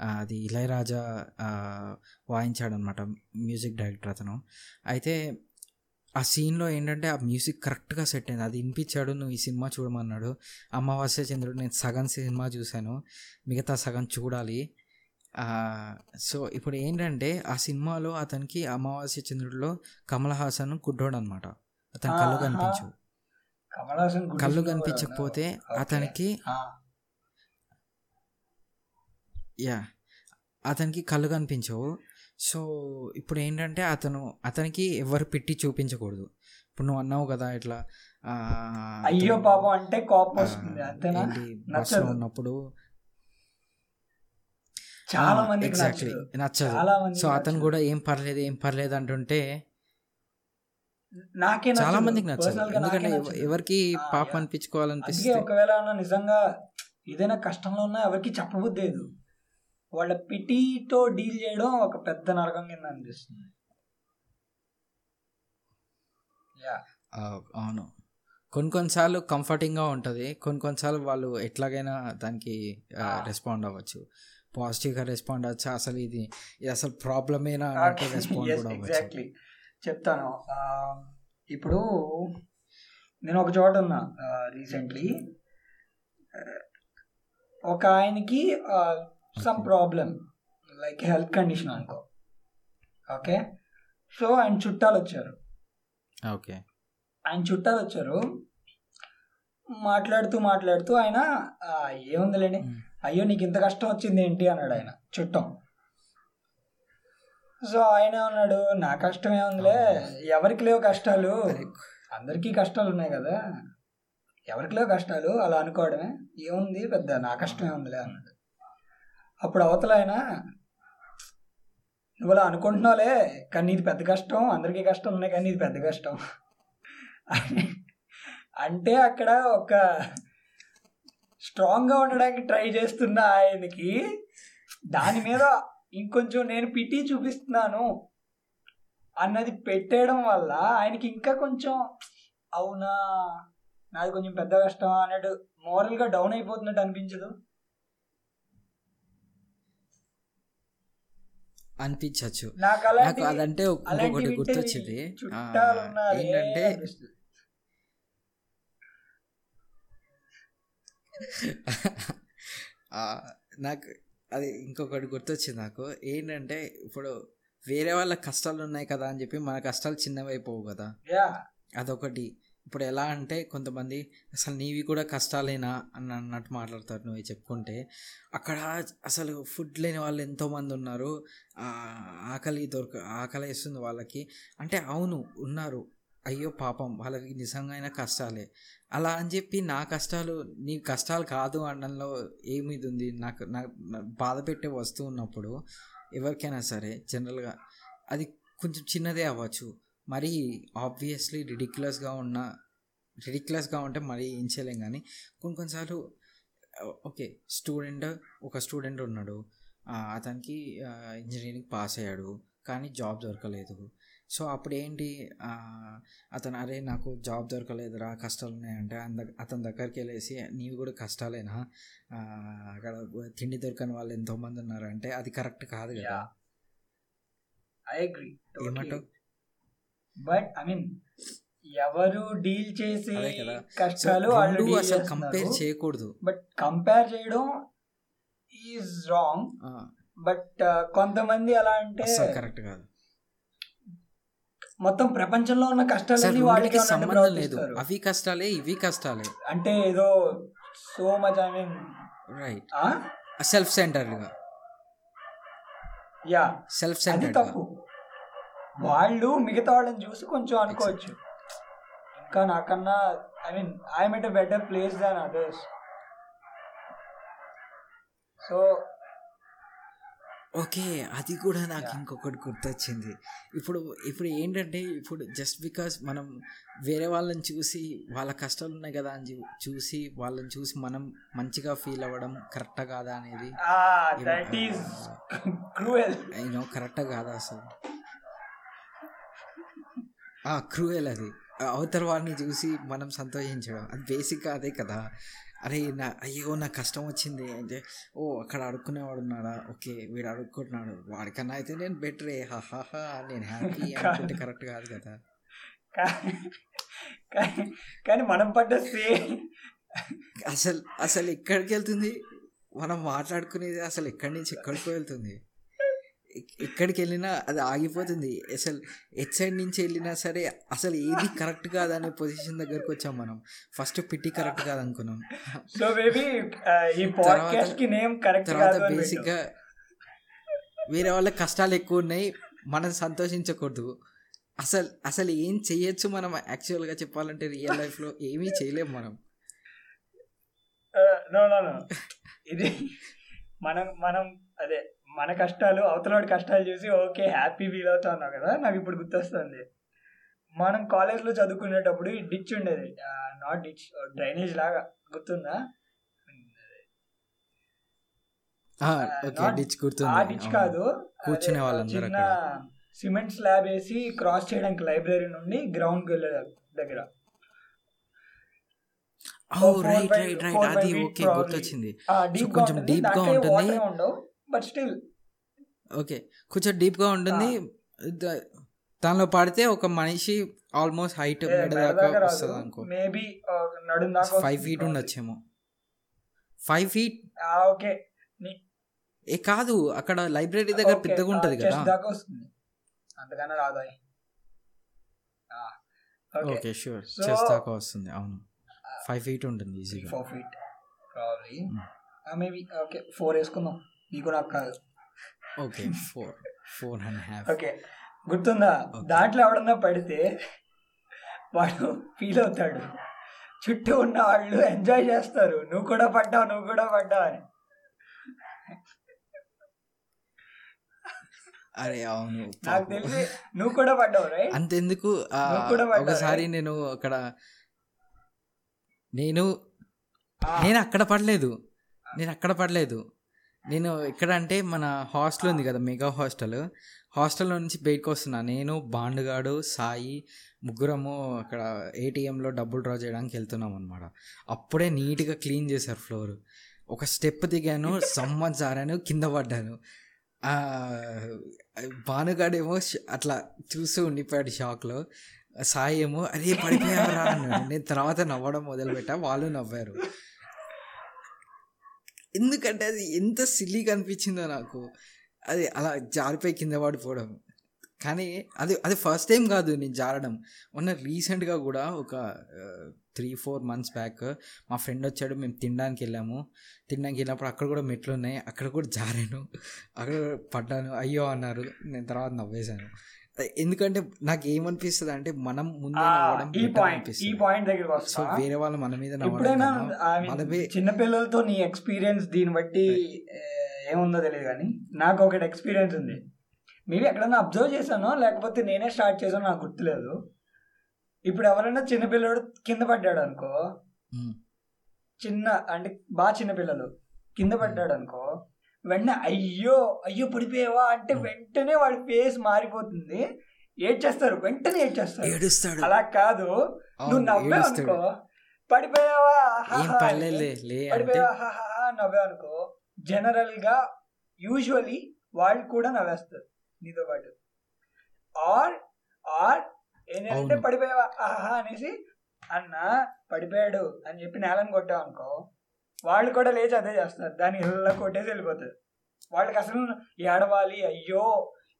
అది ఇళయరాజా వాయించాడనమాట మ్యూజిక్ డైరెక్టర్ అతను. అయితే ఆ సీన్లో ఏంటంటే ఆ మ్యూజిక్ కరెక్ట్గా సెట్ అయింది. అది వినిపించాడు నువ్వు ఈ సినిమా చూడమన్నాడు. అమావాస్య చంద్రుడు నేను సగం సినిమా చూశాను. మిగతా సగం చూడాలి. సో ఇప్పుడు ఏంటంటే ఆ సినిమాలో అతనికి అమావాస్య చంద్రుడిలో కమల్ హాసన్ గుడ్డోడు అనమాట అతని కళ్ళు. కనిపించు కళ్ళు కనిపించకపోతే. అతనికి యా. అతనికి కళ్ళు కనిపించవు. సో ఇప్పుడు ఏంటంటే అతను అతనికి ఎవరు పెట్టి చూపించకూడదు. ఇప్పుడు నువ్వు అన్నావు కదా ఇట్లా అయ్యో పాపం అంటే కోపం వస్తుంది. ఉన్నప్పుడు చాలా మందికి ఎగ్జాక్ట్లీ నచ్చదు. మంది సో అతను కూడా ఏం పర్లేదు ఏం పర్లేదు అంటుంటే నాకే చాలా. మందికి నచ్చదు ఎందుకంటే. ఎవరికి పాపం yeah. అనిపించుకోవాలనిపిస్తే అందుకే ఒకవేళ నిజంగా ఏదైనా కష్టంలో ఉన్నా ఎవరికి చెప్పబుద్దేదు వాళ్ళ పిటితో డీల్ చేయడం ఒక పెద్ద నరకం కింద అనిపిస్తుంది అవును కొన్ని కొన్నిసార్లు కంఫర్టింగ్గా ఉంటుంది కొన్ని కొన్నిసార్లు వాళ్ళు ఎట్లాగైనా దానికి. రెస్పాండ్ అవ్వచ్చు పాజిటివ్గా రెస్పాండ్ అవ్వచ్చు అసలు ఇది అసలు ప్రాబ్లమేనా? రెస్పాండ్ కూడా ఎగ్జాక్ట్లీ చెప్తాను. ఇప్పుడు నేను ఒక చోట ఉన్నా రీసెంట్లీ ఒక ఆయనకి some. Problem like health condition అనుకో. ఓకే సో ఆయన చుట్టాలు వచ్చారు. ఓకే ఆయన చుట్టాలు వచ్చారు. మాట్లాడుతూ మాట్లాడుతూ ఆయన "ఆ, ఏముందిలేండి? Mm. అయ్యో నీకు ఇంత కష్టం వచ్చింది ఏంటి? అన్నాడు ఆయన. చుట్టం. సో ఆయన అన్నాడు నా కష్టం ఏముందిలే ఎవరికి లేవు కష్టాలు? అందరికీ కష్టాలు ఉన్నాయి కదా. ఎవరికి లేవు కష్టాలు అలా అనుకోవడమే. ఏముంది పెద్ద? నా కష్టం ఏముందిలే అన్నాడు. అప్పుడు అవతల ఆయన నువ్వు అలా అనుకుంటున్నావులే కానీ ఇది పెద్ద కష్టం. అందరికీ కష్టం ఉన్నాయి కానీ ఇది పెద్ద కష్టం. అంటే అక్కడ ఒక స్ట్రాంగ్గా ఉండడానికి ట్రై చేస్తున్న ఆయనకి దాని మీద ఇంకొంచెం నేను పిటి చూపిస్తున్నాను అన్నది పెట్టేయడం వల్ల ఆయనకి ఇంకా కొంచెం అవునా నాది కొంచెం పెద్ద కష్టం అన్నట్టు మోరల్గా డౌన్ అయిపోతున్నట్టు అనిపించదు. అనిపించవచ్చు నాకు అదంటే ఇంకొకటి గుర్తొచ్చింది. ఏంటంటే అనిపిస్తుంది. ఆ, నాకు అది ఇంకొకటి గుర్తొచ్చింది నాకు. ఏంటంటే ఇప్పుడు వేరే వాళ్ళ కష్టాలు ఉన్నాయి కదా అని చెప్పి మన కష్టాలు చిన్నవైపోవు కదా. అదొకటి. ఇప్పుడు ఎలా అంటే కొంతమంది అసలు నీవి కూడా కష్టాలేనా అని అన్నట్టు మాట్లాడతారు నువ్వు చెప్పుకుంటే. అక్కడ అసలు ఫుడ్ లేని వాళ్ళు ఎంతోమంది ఉన్నారు. ఆకలి దొరక ఆకలి వేస్తుంది వాళ్ళకి. అంటే అవును ఉన్నారు. అయ్యో పాపం వాళ్ళకి నిజంగా కష్టాలే. అలా అని చెప్పి నా కష్టాలు నీ కష్టాలు కాదు అనడంలో ఏమిది ఉంది నాకు నాకు నా- బాధ పెట్టే వస్తువు ఉన్నప్పుడు ఎవరికైనా సరే జనరల్గా అది కొంచెం చిన్నదే అవ్వచ్చు. మరీ ఆబ్వియస్లీ రిడిక్యులస్గా ఉన్న రిడిక్యులస్గా ఉంటే మరీ ఏం చేయలేం కానీ కొన్ని కొన్నిసార్లు ఓకే స్టూడెంట్ ఒక స్టూడెంట్ ఉన్నాడు. అతనికి ఇంజనీరింగ్ పాస్ అయ్యాడు. కానీ జాబ్ దొరకలేదు. సో అప్పుడు ఏంటి అతను అరే నాకు జాబ్ దొరకలేదురా కష్టాలు ఉన్నాయంటే అతని దగ్గ- అతని దగ్గరికి వెళ్ళేసి నీవు కూడా కష్టాలేనా? అక్కడ తిండి దొరకని వాళ్ళు ఎంతోమంది ఉన్నారు అంటే అది కరెక్ట్ కాదు కదా. ఏమంటావు? బట్ ఐ మీన్ ఎవరు డీల్ చేసే కష్టాలు వాళ్ళు అసలు కంపేర్. చేయకూడదు. బట్ కంపేర్ చేయడం ఈజ్ రాంగ్ బట్ కొంతమంది ఎలా అంటే కరెక్ట్ కాదు. మొత్తం ప్రపంచంలో ఉన్న కష్టాలన్నీ రెండిటికి ఉన్నట్టు సంబంధం లేదు. అవి కష్టాలే ఇవి కష్టాలే. అంటే ఏదో so much I mean right self సెంటర్డ్గా yeah self సెంటర్డ్గా తప్పు. వాళ్ళు మిగతా వాళ్ళని చూసి కొంచెం అనుకోవచ్చు. ఇంకా నాకన్నా I mean I'm at a better place than others so okay. అది కూడా నాకు. ఇంకొకటి గుర్తొచ్చింది. ఇప్పుడు ఇప్పుడు ఏంటంటే ఇప్పుడు జస్ట్ బికాస్ మనం వేరే వాళ్ళని చూసి వాళ్ళ కష్టాలు ఉన్నాయి కదా అని చూసి వాళ్ళని చూసి మనం మంచిగా ఫీల్ అవ్వడం కరెక్టా కాదా అనేది? కరెక్టా కాదా అసలు? క్రూయల్ అది. అవతల వారిని చూసి మనం సంతోషించడం. అది బేసిక్గా అదే కదా. అరే నా అయ్యో నాకు కష్టం వచ్చింది. అంటే ఓ అక్కడ అడుక్కునేవాడు ఉన్నాడా? ఓకే వీడు అడుక్కుంటున్నాడు. వాడికన్నా అయితే నేను బెటరే హాహా నేను హ్యాపీ <laughs> అనుకుంటే కరెక్ట్ కాదు కదా. కానీ మనం పడ్డ అసలు అసలు ఎక్కడికి వెళ్తుంది? మనం మాట్లాడుకునేది అసలు ఎక్కడి నుంచి ఎక్కడికి వెళ్తుంది? ఎక్కడికి వెళ్ళినా అది ఆగిపోతుంది. అసలు ఎట్ సైడ్ నుంచి వెళ్ళినా సరే అసలు ఏది కరెక్ట్ కాదనే పొజిషన్ దగ్గరకు వచ్చాం మనం. ఫస్ట్ పిట్టి కరెక్ట్ కాదు అనుకున్నాం సో ఈ పాడ్కాస్ట్కి నేమ్ కరెక్ట్ తర్వాత కాదు అని బేసిక్గా వేరే వాళ్ళ కష్టాలు ఎక్కువ ఉన్నాయి మనం సంతోషించకూడదు. అసలు అసలు ఏం చేయొచ్చు మనం యాక్చువల్గా చెప్పాలంటే రియల్ లైఫ్లో ఏమీ చేయలేము మనం. నో ఇది మనం మనం అదే మన కష్టాలు అవతలవాడి కష్టాలు చూసి ఓకే హ్యాపీ ఫీల్ అవుతా ఉన్నావు కదా నాకు ఇప్పుడు గుర్తొస్తుంది. మనం కాలేజ్లో చదువుకునేటప్పుడు డిచ్ ఉండేది. నాట్ డిచ్ డ్రైనేజ్ లాగా గుర్తుందా? డిచ్ ఆ డిచ్. కాదు. కూర్చునే అదే, వాళ్ళందరూ చిన్న సిమెంట్ స్లాబ్ వేసి క్రాస్ చేయడానికి లైబ్రరీ నుండి గ్రౌండ్ వెళ్ళే దగ్గర. రైట్ అది ఓకే. గుర్తొచ్చింది. డీప్ కొంచెం deep గా ఉంటుంది. But still. ఓకే. కొంచెం డీప్గా ఉంటుంది. దానిలో పడితే ఒక మనిషి ఆల్మోస్ట్ హైట్ దాకా వస్తుంది అనుకో మేబీ నడుం దాకా ఫైవ్ ఫీట్ ఉండొచ్చేమో. Five feet? ఓకే. ఏ కాదు. అక్కడ లైబ్రరీ దగ్గర పెద్దగా ఉంటుంది కదా. దాకా వస్తుంది. అంతకన్నా రాదా ఓకే. ఓకే షూర్ చెస్ట్ దాకా వస్తుంది. అవును. ఫైవ్ ఫీట్ ఉంటుంది ఈజీగా. Four feet. Probably. Maybe okay. Four వేసుకుందాం. నీకు నాకు కాదు okay four four and half. Okay గుర్తుందా. దాంట్లో ఎవడన్నా పడితే వాడు ఫీల్ అవుతాడు. చుట్టూ ఉన్న వాళ్ళు ఎంజాయ్ చేస్తారు. నువ్వు కూడా పడ్డావు నువ్వు కూడా పడ్డావు అని. అరే అవును నాకు. తెలిసి నువ్వు కూడా పడ్డావు రైట్ అంతెందుకు? ఒకసారి నేను అక్కడ నేను నేను అక్కడ పడలేదు. నేను అక్కడ పడలేదు. నేను ఎక్కడ అంటే మన హాస్టల్ ఉంది కదా మెగా హాస్టల్. హాస్టల్లో నుంచి బయటకు వస్తున్నా. నేను బాండుగాడు సాయి ముగ్గురము అక్కడ ఏటీఎంలో డబ్బులు డ్రా చేయడానికి వెళ్తున్నాం అనమాట అప్పుడే నీట్గా క్లీన్ చేశారు ఫ్లోర్. ఒక స్టెప్ దిగాను సమ్మని జారాను కింద పడ్డాను. ఆ, భానుగాడేమో అట్లా చూస్తూ ఉండిపోయాడు షాక్లో. సాయి ఏమో అరే పడిపోయారా అన్నాడు. నేను తర్వాత నవ్వడం మొదలుపెట్టా వాళ్ళు నవ్వారు. ఎందుకంటే అది ఎంత సిల్లీగా అనిపించిందో నాకు. అది అలా జారిపోయి కింద పడిపోవడం. కానీ అది అది ఫస్ట్ టైం కాదు నేను జారడం. మొన్న రీసెంట్గా కూడా ఒక త్రీ ఫోర్ మంత్స్ బ్యాక్ మా ఫ్రెండ్ వచ్చాడు మేము తినడానికి వెళ్ళాము. తినడానికి వెళ్ళినప్పుడు అక్కడ కూడా మెట్లు ఉన్నాయి అక్కడ కూడా జారాను. అక్కడ పడ్డాను. అయ్యో అన్నారు. నేను తర్వాత నవ్వేశాను. ఎందుకంటే నాకు ఏమనిపిస్తుంది అంటే మనం ముందే ఈ పాయింట్ ఈ పాయింట్ దగ్గరికి సో వేరే వాళ్ళ మన మీద మనమే చిన్నపిల్లలతో నీ ఎక్స్పీరియన్స్ దీన్ని బట్టి ఏముందో తెలియదు కానీ నాకు ఒకటి ఎక్స్పీరియన్స్ ఉంది. మేబీ ఎక్కడన్నా అబ్జర్వ్ చేశానో లేకపోతే నేనే స్టార్ట్ చేశానో నాకు గుర్తులేదు. ఇప్పుడు ఎవరైనా చిన్నపిల్లడు కింద పడ్డాడు అనుకో ఉమ్, చిన్న అంటే బాగా చిన్నపిల్లలు కింద పడ్డాడు అనుకో వెంటనే అయ్యో అయ్యో పడిపోయావా అంటే. వెంటనే వాడి ఫేస్ మారిపోతుంది. ఏడ్చేస్తారు వెంటనే ఏడ్చేస్తారు. ఏడుస్తాడు. అలా కాదు. నువ్వు నవ్వావు అనుకో. పడిపోయావా? పడిపోయావా? హాహా నవ్వావు అనుకో. జనరల్గా యూజువలీ వాళ్ళు కూడా నవ్వేస్తారు నీతో పాటు. ఆర్ ఆర్ ఏంటంటే. పడిపోయావా? ఆహా అనేసి అన్న పడిపోయాడు అని చెప్పి నేలని కొట్టావు అనుకో. వాళ్ళు కూడా లేచి అదే చేస్తారు దాన్ని ఇలా కొట్టేసి వెళ్ళిపోతారు. వాళ్ళకి అసలు ఏడవాలి అయ్యో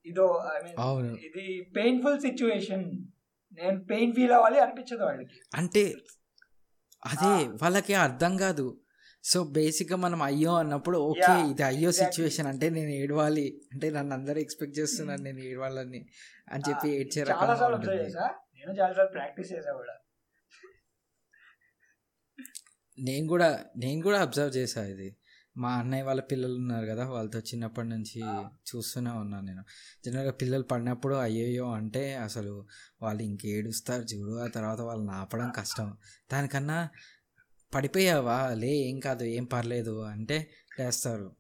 ఇదో ఐ మీన్ ఇది పెయిన్ఫుల్ సిచ్యువేషన్ నేను పెయిన్ ఫీల్ అవ్వాలి అనిపించదు వాళ్ళకి. అంటే అదే. వాళ్ళకి అర్థం కాదు. సో బేసిక్గా మనం అయ్యో అన్నప్పుడు ఓకే ఇది అయ్యో. సిచ్యువేషన్ అంటే నేను ఏడవాలి. అంటే నన్ను అందరూ ఎక్స్పెక్ట్ చేస్తున్నారు నేను ఏడవాలని అని చెప్పి ఆ, ఏడ్చే చాలా రకంగా సార్లు అబ్జర్వ్ ఉంటుంది చేసా నేను చాలా సార్లు ప్రాక్టీస్ చేసా కూడా. నేను కూడా నేను కూడా అబ్జర్వ్ చేశా ఇది. మా అన్నయ్య వాళ్ళ పిల్లలు ఉన్నారు కదా వాళ్ళతో చిన్నప్పటి నుంచి చూస్తూనే ఉన్నాను నేను. జనరల్గా పిల్లలు పడినప్పుడు అయ్యయ్యో అంటే అసలు వాళ్ళు ఇంకేడుస్తారు చూడు ఆ తర్వాత వాళ్ళని ఆపడం కష్టం. దానికన్నా పడిపోయావా? లే ఏం కాదు ఏం పర్లేదు అంటే లేస్తారు.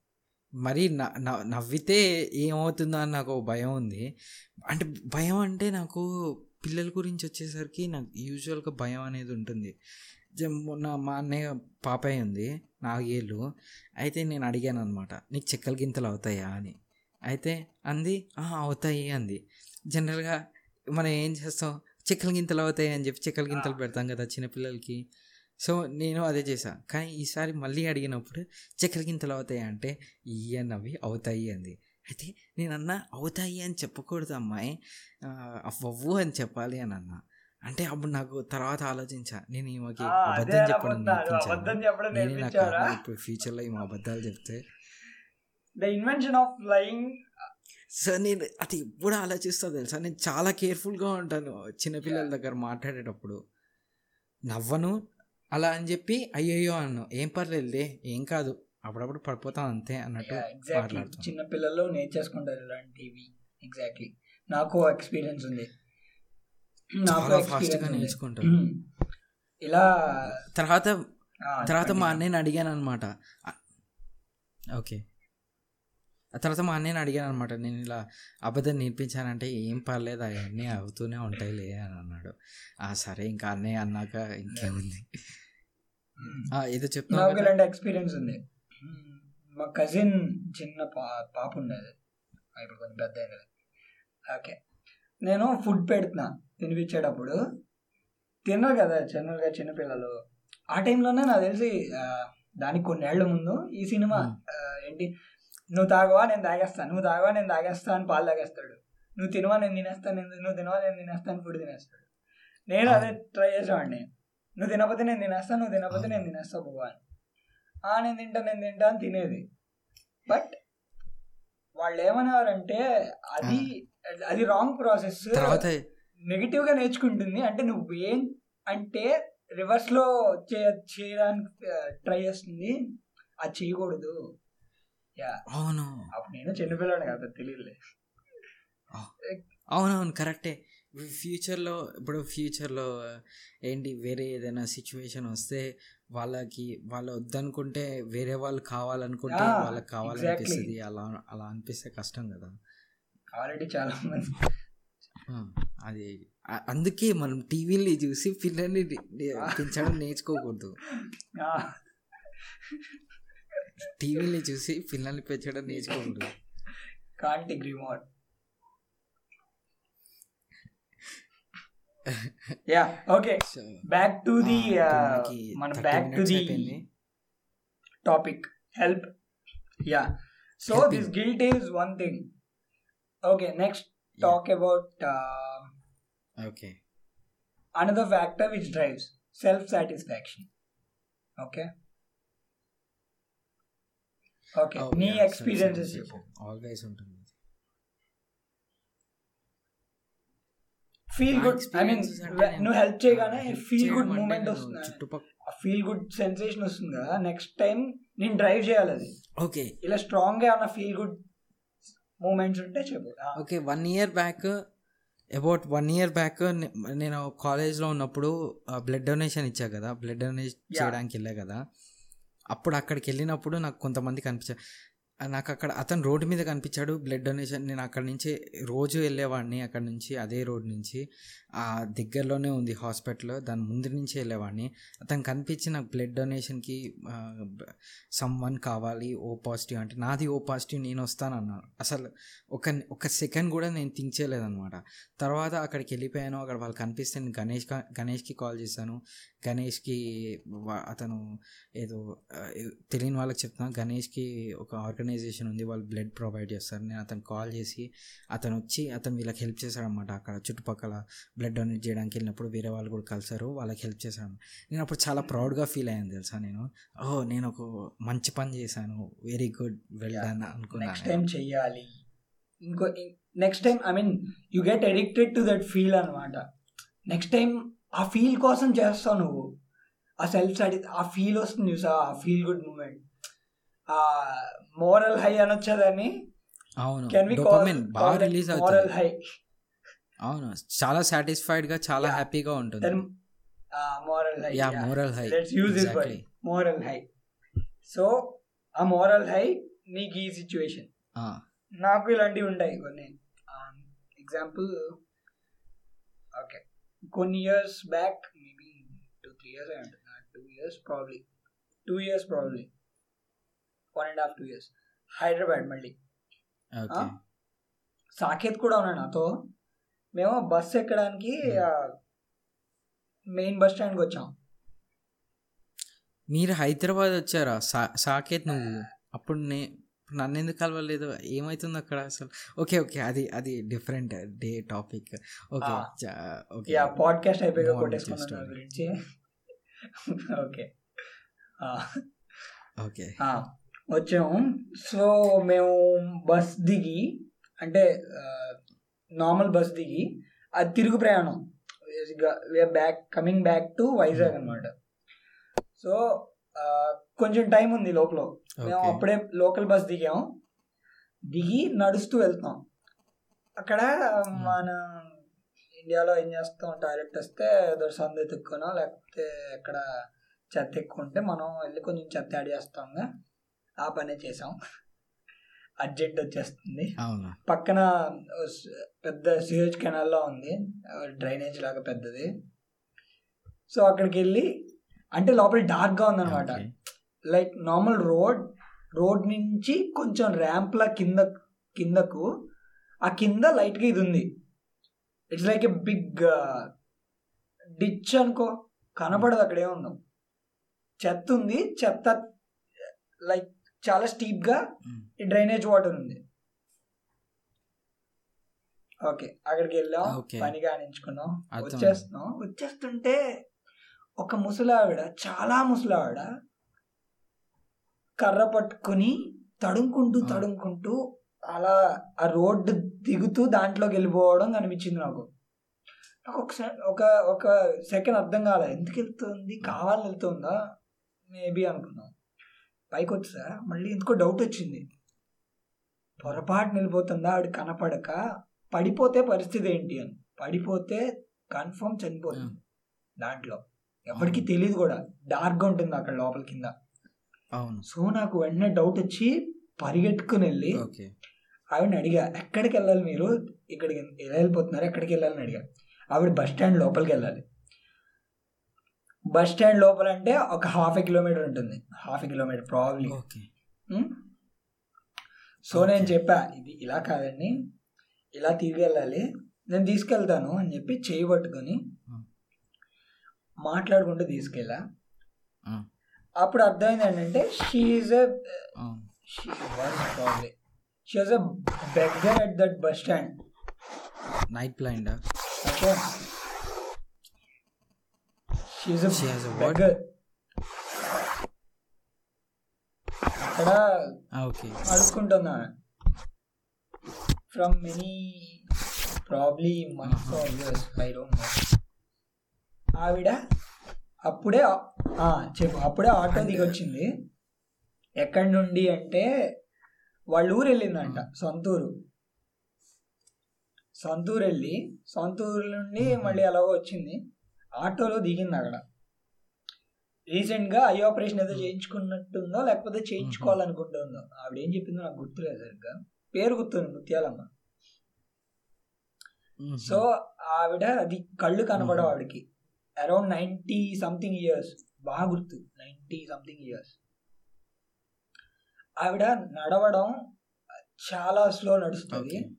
మరి నవ్వితే ఏమవుతుందో అని నాకు భయం ఉంది. అంటే భయం అంటే నాకు పిల్లల గురించి వచ్చేసరికి నాకు యూజువల్గా భయం అనేది ఉంటుంది. మొన్న మా అన్నయ్య పాపయ్య ఉంది నాలుగేళ్ళు. అయితే నేను అడిగాను అనమాట నీకు చెక్కల గింతలు అవుతాయా? అని. అయితే అంది అవుతాయి అంది. జనరల్గా మనం ఏం చేస్తాం చెక్కల గింతలు అవుతాయి అని చెప్పి చెక్కల గింతలు పెడతాం కదా చిన్నపిల్లలకి. సో నేను అదే చేశాను కానీ ఈసారి మళ్ళీ అడిగినప్పుడు చెక్కల గింతలు అవుతాయి? అంటే ఈ అన్నవి అవుతాయి అంది. అయితే నేను అవుతాయి అని చెప్పకూడదు అమ్మాయి. అవ్వవు అని చెప్పాలి అని అన్నా. అంటే అప్పుడు నాకు తర్వాత ఆలోచించా నేను ఈమెకి అబద్ధం చెప్పడం. నేర్పించాను. ఇప్పుడు ఫ్యూచర్లో ఈమె అబద్ధాలు చెప్తే. The invention of flying so నేను అది ఎప్పుడు ఆలోచిస్తా తెలుసా? నేను చాలా కేర్ఫుల్గా ఉంటాను చిన్నపిల్లల దగ్గర మాట్లాడేటప్పుడు. నవ్వను అలా అని చెప్పి అయ్యయ్యో అన్ను ఏం పర్లేదులే ఏం కాదు అప్పుడప్పుడు పడిపోతాం అంతే అన్నట్టు ఎగ్జాక్ట్లీ మాట్లాడుతాం చిన్న పిల్లలు నేర్చేసుకుంటారు ఇలాంటివి. ఎగ్జాక్ట్లీ నాకు ఎక్స్పీరియన్స్ ఉంది. <clears throat> చాలా ఫాస్ట్గా ఉమ్. <clears throat> ఇలా తర్వాత తర్వాత మా. అన్నయ్యని అడిగాను అనమాట ఓకే. ఆ తర్వాత మా అన్నయ్యని అడిగాను అనమాట నేను ఇలా అబద్ధం నేర్పించానంటే ఏం పర్లేదు అవన్నీ అవుతూనే ఉంటాయిలే అని అన్నాడు. ఆ సరే ఇంకా అన్నయ్య అన్నాక ఇంకేముంది. <clears throat> ఏదో చెప్తున్నావు? ఇలాంటి ఎక్స్పీరియన్స్ ఉంది. మా కజిన్ చిన్న పా పాప ఉండేది. ఇప్పుడు కొంచెం పెద్ద ఓకే. నేను ఫుడ్ పెడుతున్నా. తినిపించేటప్పుడు తిన్నారు కదా జనరల్గా చిన్నపిల్లలు. ఆ టైంలోనే నాకు తెలిసి దానికి కొన్ని ఏళ్ళ ముందు ఈ సినిమా ఏంటి నువ్వు తాగవా నేను తాగేస్తాను నువ్వు తాగవా నేను తాగేస్తా అని పాలు తాగేస్తాడు. నువ్వు తినవా నేను తినేస్తాను నువ్వు తినవా నేను తినేస్తాను ఫుడ్ తినేస్తాడు. నేను అదే ట్రై చేసేవాడిని. నువ్వు తినకపోతే నేను తినేస్తాను నువ్వు తినకపోతే నేను తినేస్తా అని ఆ నేను తింటా నేను తింటా అని తినేది. బట్ వాళ్ళు ఏమనేవారంటే అది అది రాంగ్ ప్రాసెస్. తర్వాత నెగిటివ్గా నేర్చుకుంటుంది. అంటే నువ్వు ఏం అంటే రివర్స్లో చే- చేయడానికి ట్రై చేస్తుంది. అది చేయకూడదు. యా అవును. అప్పుడు నేను చిన్నపిల్లాడు కదా తెలియలే అవునవును కరెక్టే. ఫ్యూచర్లో ఇప్పుడు ఫ్యూచర్లో ఏంటి వేరే ఏదైనా సిచ్యువేషన్ వస్తే వాళ్ళకి వాళ్ళు వద్దనుకుంటే వేరే వాళ్ళు కావాలనుకుంటే వాళ్ళకి కావాలనిపిస్తుంది. అలా అలా అనిపిస్తే కష్టం కదా. ఆల్రెడీ చాలా మంది. అది అందుకే మనం టీవీని చూసి పిల్లల్ని పెంచడం నేర్చుకోకూడదు. టీవీని చూసి పిల్లల్ని పెంచడం నేర్చుకోకూడదు. Can't agree more yeah okay back to the మన 30 back to the. Topic help yeah so. This guilt is one thing okay next talk about okay another factor which drives self satisfaction okay okay నీ experiences చెప్పు always ఉంటుంది. Feel good I mean నువ్వు help చేయగానే help feel good moment వస్తుంది. Feel good sensation వస్తుంది కదా next time నేను drive చేయాలి అది. ఓకే ఇలా స్ట్రాంగ్గా ఉన్న ఫీల్ గుడ్ మూమెంట్స్ ఉంటే చెప్పు okay one year back about one year back నేను కాలేజ్లో ఉన్నప్పుడు బ్లడ్ డొనేషన్ ఇచ్చా కదా బ్లడ్ డొనేషన్. చేయడానికి వెళ్ళా కదా. అప్పుడు అక్కడికి వెళ్ళినప్పుడు నాకు కొంతమంది కనిపించారు నాకు అక్కడ అతను రోడ్డు మీద కనిపించాడు బ్లడ్ డొనేషన్ నేను అక్కడ నుంచి రోజు వెళ్ళేవాడిని అక్కడ నుంచి అదే రోడ్ నుంచి. ఆ దగ్గరలోనే ఉంది హాస్పిటల్. దాని ముందు నుంచి వెళ్ళేవాడిని. అతను కనిపించి నాకు బ్లడ్ డొనేషన్కి సమ్ వన్ కావాలి ఓ పాజిటివ్ అంటే నాది ఓ పాజిటివ్ నేను వస్తానన్నాను అసలు ఒక ఒక సెకండ్ కూడా నేను థింక్ చేయలేదన్నమాట. తర్వాత అక్కడికి వెళ్ళిపోయాను. అక్కడ వాళ్ళు కనిపిస్తే నేను గణేష్ గణేష్కి కాల్ చేశాను. గణేష్కి అతను ఏదో తెలియని వాళ్ళకి చెప్తాను గణేష్కి ఒక ఆర్గనైజేషన్ ఉంది వాళ్ళు బ్లడ్ ప్రొవైడ్ చేస్తారు. నేను అతను కాల్ చేసి అతను వచ్చి అతను వీళ్ళకి హెల్ప్ చేశాడనమాట అక్కడ చుట్టుపక్కల. బ్లడ్ డొనేట్ చేయడానికి వెళ్ళినప్పుడు వేరే వాళ్ళు కూడా కలిసారు వాళ్ళకి హెల్ప్ చేశాను. నేను అప్పుడు చాలా ప్రౌడ్గా ఫీల్ అయ్యాను తెలుసా నేను? ఓ నేను ఒక మంచి పని చేశాను very good well done next అనుకున్నాను టైం చెయ్యాలి. ఇంకో next time I mean you get addicted to that feel అనమాట నెక్స్ట్ టైం ఆ ఫీల్ కోసం చేస్తావు నువ్వు. ఆ సెల్ఫ్ స్టడీ ఆ ఫీల్ వస్తుంది చూసా ఆ ఫీల్ గుడ్ మూమెంట్ ఆ మోరల్ హై అనొచ్చదని అవును. కెన్ వి మోరల్ హై అవును. చాలా సాటిస్ఫైడ్గా చాలా. హ్యాపీగా ఉంటుంది. Moral high yeah moral high let's use this word moral high so ఆ మోరల్ హై నీకు ఈ సిచ్యువేషన్ నాకు ఇలాంటివి ఉంటాయి కొన్ని. ఎగ్జాంపుల్ ఓకే కొన్ని years back maybe two three years అయి ఉంటుంది two years probably two years probably one and half two years Hyderabad మళ్ళీ. సాకేత్ కూడా ఉన్నాడు నాతో. మేము బస్ ఎక్కడానికి మెయిన్ బస్ స్టాండ్కి వచ్చాం. మీరు హైదరాబాద్ వచ్చారా? సా- సాకేత్ నువ్వు. అప్పుడు నే నన్ను ఎందుకు కలవలేదు? ఏమైతుంది అక్కడ అసలు? Okay okay. అది అది different day topic. Okay. Okay. Podcast. దాని గురించి. ఓకే. ఓకే. వచ్చాము సో మేము బస్ దిగి అంటే నార్మల్ బస్ దిగి అది తిరుగు ప్రయాణం. Back coming back to Vizag అనమాట సో కొంచెం టైం ఉంది లోపల. మేము అప్పుడే లోకల్ బస్ దిగాం. దిగి నడుస్తూ వెళ్తాం. అక్కడ మన ఇండియాలో ఏం చేస్తాం? టాయిలెట్ వస్తే ఏదో సందు ఎత్తుక్కోనో లేకపోతే ఎక్కడ చెత్త ఎక్కువ ఉంటే మనం వెళ్ళి కొంచెం చెత్త యాడ్ చేస్తాంగా. ఆ పనే చేసాం అర్జెంట్ వచ్చేస్తుంది. పక్కన పెద్ద సిహెచ్ కెనాల్లో ఉంది. డ్రైనేజ్ లాగా పెద్దది. సో అక్కడికి వెళ్ళి అంటే లోపల డార్క్గా ఉందన్నమాట. లైక్ నార్మల్ రోడ్ రోడ్ నుంచి కొంచెం ర్యాంప్లా కింద కిందకు ఆ కింద లైట్గా ఇది ఉంది. It's like a big ditch అనుకో. కనపడదు అక్కడే ఉన్నాం చెత్త ఉంది. చెత్త లైక్ చాలా స్టీప్గా. ఈ డ్రైనేజ్ వాటర్ ఉంది. ఓకే అక్కడికి వెళ్ళాం. పని కానించుకున్నాం. వచ్చేస్తున్నాం. వచ్చేస్తుంటే ఒక ముసలావిడ చాలా ముసలావిడ కర్ర పట్టుకుని తడుముకుంటూ ఆ. తడుముకుంటూ అలా ఆ రోడ్డు దిగుతూ దాంట్లోకి వెళ్ళిపోవడం కనిపించింది నాకు. నాకు ఒక సె- ఒక ఒక సెకండ్ అర్థం కాలే. ఎందుకు వెళ్తుంది? కావాలని వెళ్తుందా? మేబీ అనుకున్నాం. పైకి వచ్చా మళ్ళీ ఎందుకో డౌట్ వచ్చింది. పొరపాటు నిలిపోతుందా ఆవిడ కనపడక పడిపోతే పరిస్థితి ఏంటి అని. పడిపోతే కన్ఫర్మ్ చనిపోతుంది. దాంట్లో. ఎవరికి తెలియదు కూడా. డార్క్గా ఉంటుంది అక్కడ లోపల కింద. అవును. సో నాకు వెంటనే డౌట్ వచ్చి పరిగెట్టుకుని వెళ్ళి ఓకే. ఆవిడని అడిగా ఎక్కడికి వెళ్ళాలి మీరు? ఇక్కడికి ఎలా వెళ్ళిపోతున్నారు? ఎక్కడికి వెళ్ళాలని అడిగా. ఆవిడ బస్ స్టాండ్ లోపలికి వెళ్ళాలి. బస్ స్టాండ్ లోపల అంటే ఒక హాఫ్ కిలోమీటర్ ఉంటుంది. Half kilometre probably okay. So నేను చెప్పా ఇది ఇలా కాదండి. ఇలా తిరిగి వెళ్ళాలి నేను తీసుకెళ్తాను అని చెప్పి చేయి పట్టుకొని. మాట్లాడుకుంటూ తీసుకెళ్ళా. అప్పుడు అర్థమైంది ఏంటంటే she a a beggar at that bus stand. Night blind okay. She's a She has a beggar అక్కడ okay అడుక్కుంటున్నా. From many probably months or years I don't know ఆవిడ అప్పుడే చెప్పు. అప్పుడే ఆటో దిగొచ్చింది. ఎక్కడి నుండి అంటే వాళ్ళ ఊరు వెళ్ళిందంట సొంత ఊరు సొంత ఊరు వెళ్ళి సొంత ఊరు నుండి మళ్ళీ ఎలాగో వచ్చింది. ఆటోలో దిగింది అక్కడ. రీసెంట్గా ఐ ఆపరేషన్ ఏదో చేయించుకున్నట్టుందో లేకపోతే చేయించుకోవాలనుకుంటుందో. ఆవిడ ఏం చెప్పిందో నాకు గుర్తులేదు సరిగ్గా. పేరు గుర్తుంది ముత్యాలమ్మ. సో ఆవిడ అది కళ్ళు కనపడవు ఆవిడకి. Around ninety something years. బాగా గుర్తు. Ninety something years. ఆవిడ నడవడం చాలా స్లో నడుస్తుంది.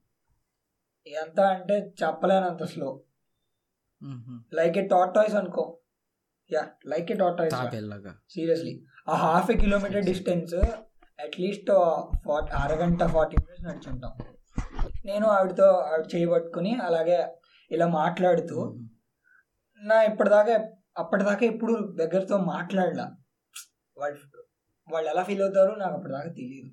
ఎంత అంటే చెప్పలేనంత స్లో. లైక్ ఏ టాటాయిస్ అనుకో. యా లైక్ ఏ టాటాయిస్ తాబెల్లగా సీరియస్లీ ఆ half a kilometre distance at least forty అరగంట ఫార్టీ మినిట్స్ నడుచుంటాం. నేను ఆవిడతో ఆవిడ చేయబట్టుకుని అలాగే ఇలా మాట్లాడుతూ నా ఇప్పటిదాకా అప్పటిదాకా ఇప్పుడు దగ్గరతో మాట్లాడలా. వాళ్ళు వాళ్ళు ఎలా ఫీల్ అవుతారో నాకు అప్పటిదాకా తెలియదు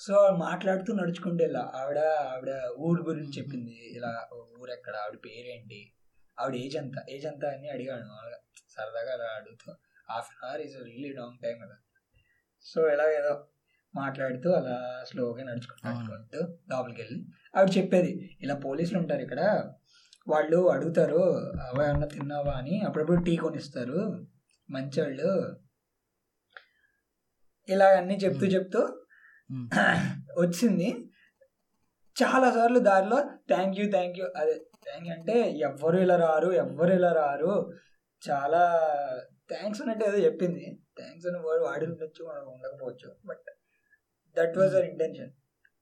సో మాట్లాడుతూ నడుచుకుంటూ వెళ్ళా. ఆవిడ ఆవిడ ఊరు గురించి చెప్పింది. ఇలా ఊరు ఎక్కడ ఆవిడ పేరేంటి? ఆవిడ ఏజ్ ఎంత? ఏజ్ ఎంత అని అడిగాను మామూలుగా. సరదాగా అలా అడుగుతూ half an hour is really long time కదా. సో ఎలా ఏదో మాట్లాడుతూ అలా స్లోగా నడుచుకుంటూ లోపలికి వెళ్ళి ఆవిడ చెప్పేది ఇలా పోలీసులు ఉంటారు ఇక్కడ వాళ్ళు అడుగుతారు అవ ఏమన్నా తిన్నావా? అని అప్పుడప్పుడు టీ కొనిస్తారు. మంచోళ్ళు. ఇలా అన్నీ చెప్తూ. చెప్తూ <clears throat> వచ్చింది. చాలా సార్లు దారిలో థ్యాంక్ యూ థ్యాంక్ యూ అదే థ్యాంక్ యూ అంటే ఎవ్వరు ఇలా రారు ఎవ్వరు ఇలా రారు. చాలా థ్యాంక్స్ అన్నట్టు ఏదో చెప్పింది. థ్యాంక్స్ అని వర్డ్ వాడి ఉండొచ్చు మనకు ఉండకపోవచ్చు. But that was our intention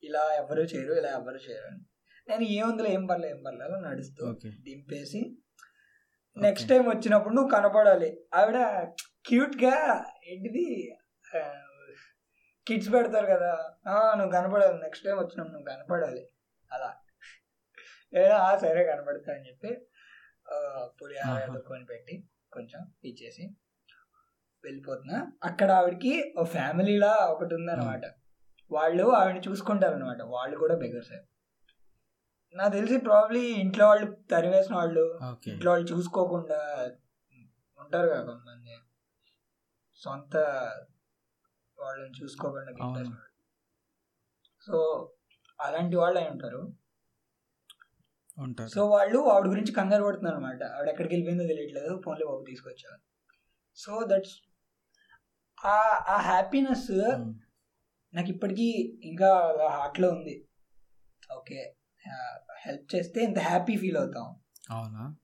ఇలా ఎవరు చేయరు ఇలా ఎవరు చేయరు అని. నేను ఏముందిలే ఏం పర్లేదు ఏం పర్లేదు నడుస్తూ ఓకే దింపేసి నెక్స్ట్ టైం వచ్చినప్పుడు నువ్వు కనపడాలి. ఆవిడ క్యూట్గా ఏంటిది కిడ్స్ పెడతారు కదా. నువ్వు కనపడాలి నెక్స్ట్ టైం వచ్చినప్పుడు నువ్వు కనపడాలి. అలా. "ఆ, సరే కనపడతా అని చెప్పి పులిహార. ఏదో కొని పెట్టి కొంచెం ఇచ్చేసి వెళ్ళిపోతున్నా. అక్కడ ఆవిడకి ఓ ఫ్యామిలీలా ఒకటి ఉందన్నమాట. వాళ్ళు ఆవిడని చూసుకుంటారు అనమాట వాళ్ళు కూడా బెగర్స్. నాకు తెలిసి ప్రాబ్లీ ఇంట్లో వాళ్ళు తరివేసిన వాళ్ళు ఇంట్లో వాళ్ళు చూసుకోకుండా ఉంటారు కదా కొంతమంది. సొంత వాళ్ళని చూసుకోకుండా. సో అలాంటి వాళ్ళు అయి ఉంటారు. సో వాళ్ళు ఆవిడ గురించి కంగారు పడుతున్నారు అనమాట ఆవిడ ఎక్కడికి వెళ్ళిపోయిందో తెలియట్లేదు. ఫోన్లో బాబు తీసుకొచ్చారు సో దట్స్ ఆ హ్యాపీనెస్. నాకు ఇప్పటికీ ఇంకా హార్ట్లో ఉంది. ఓకే. హెల్ప్ చేస్తే ఇంత హ్యాపీ ఫీల్ అవుతాం. అవునా?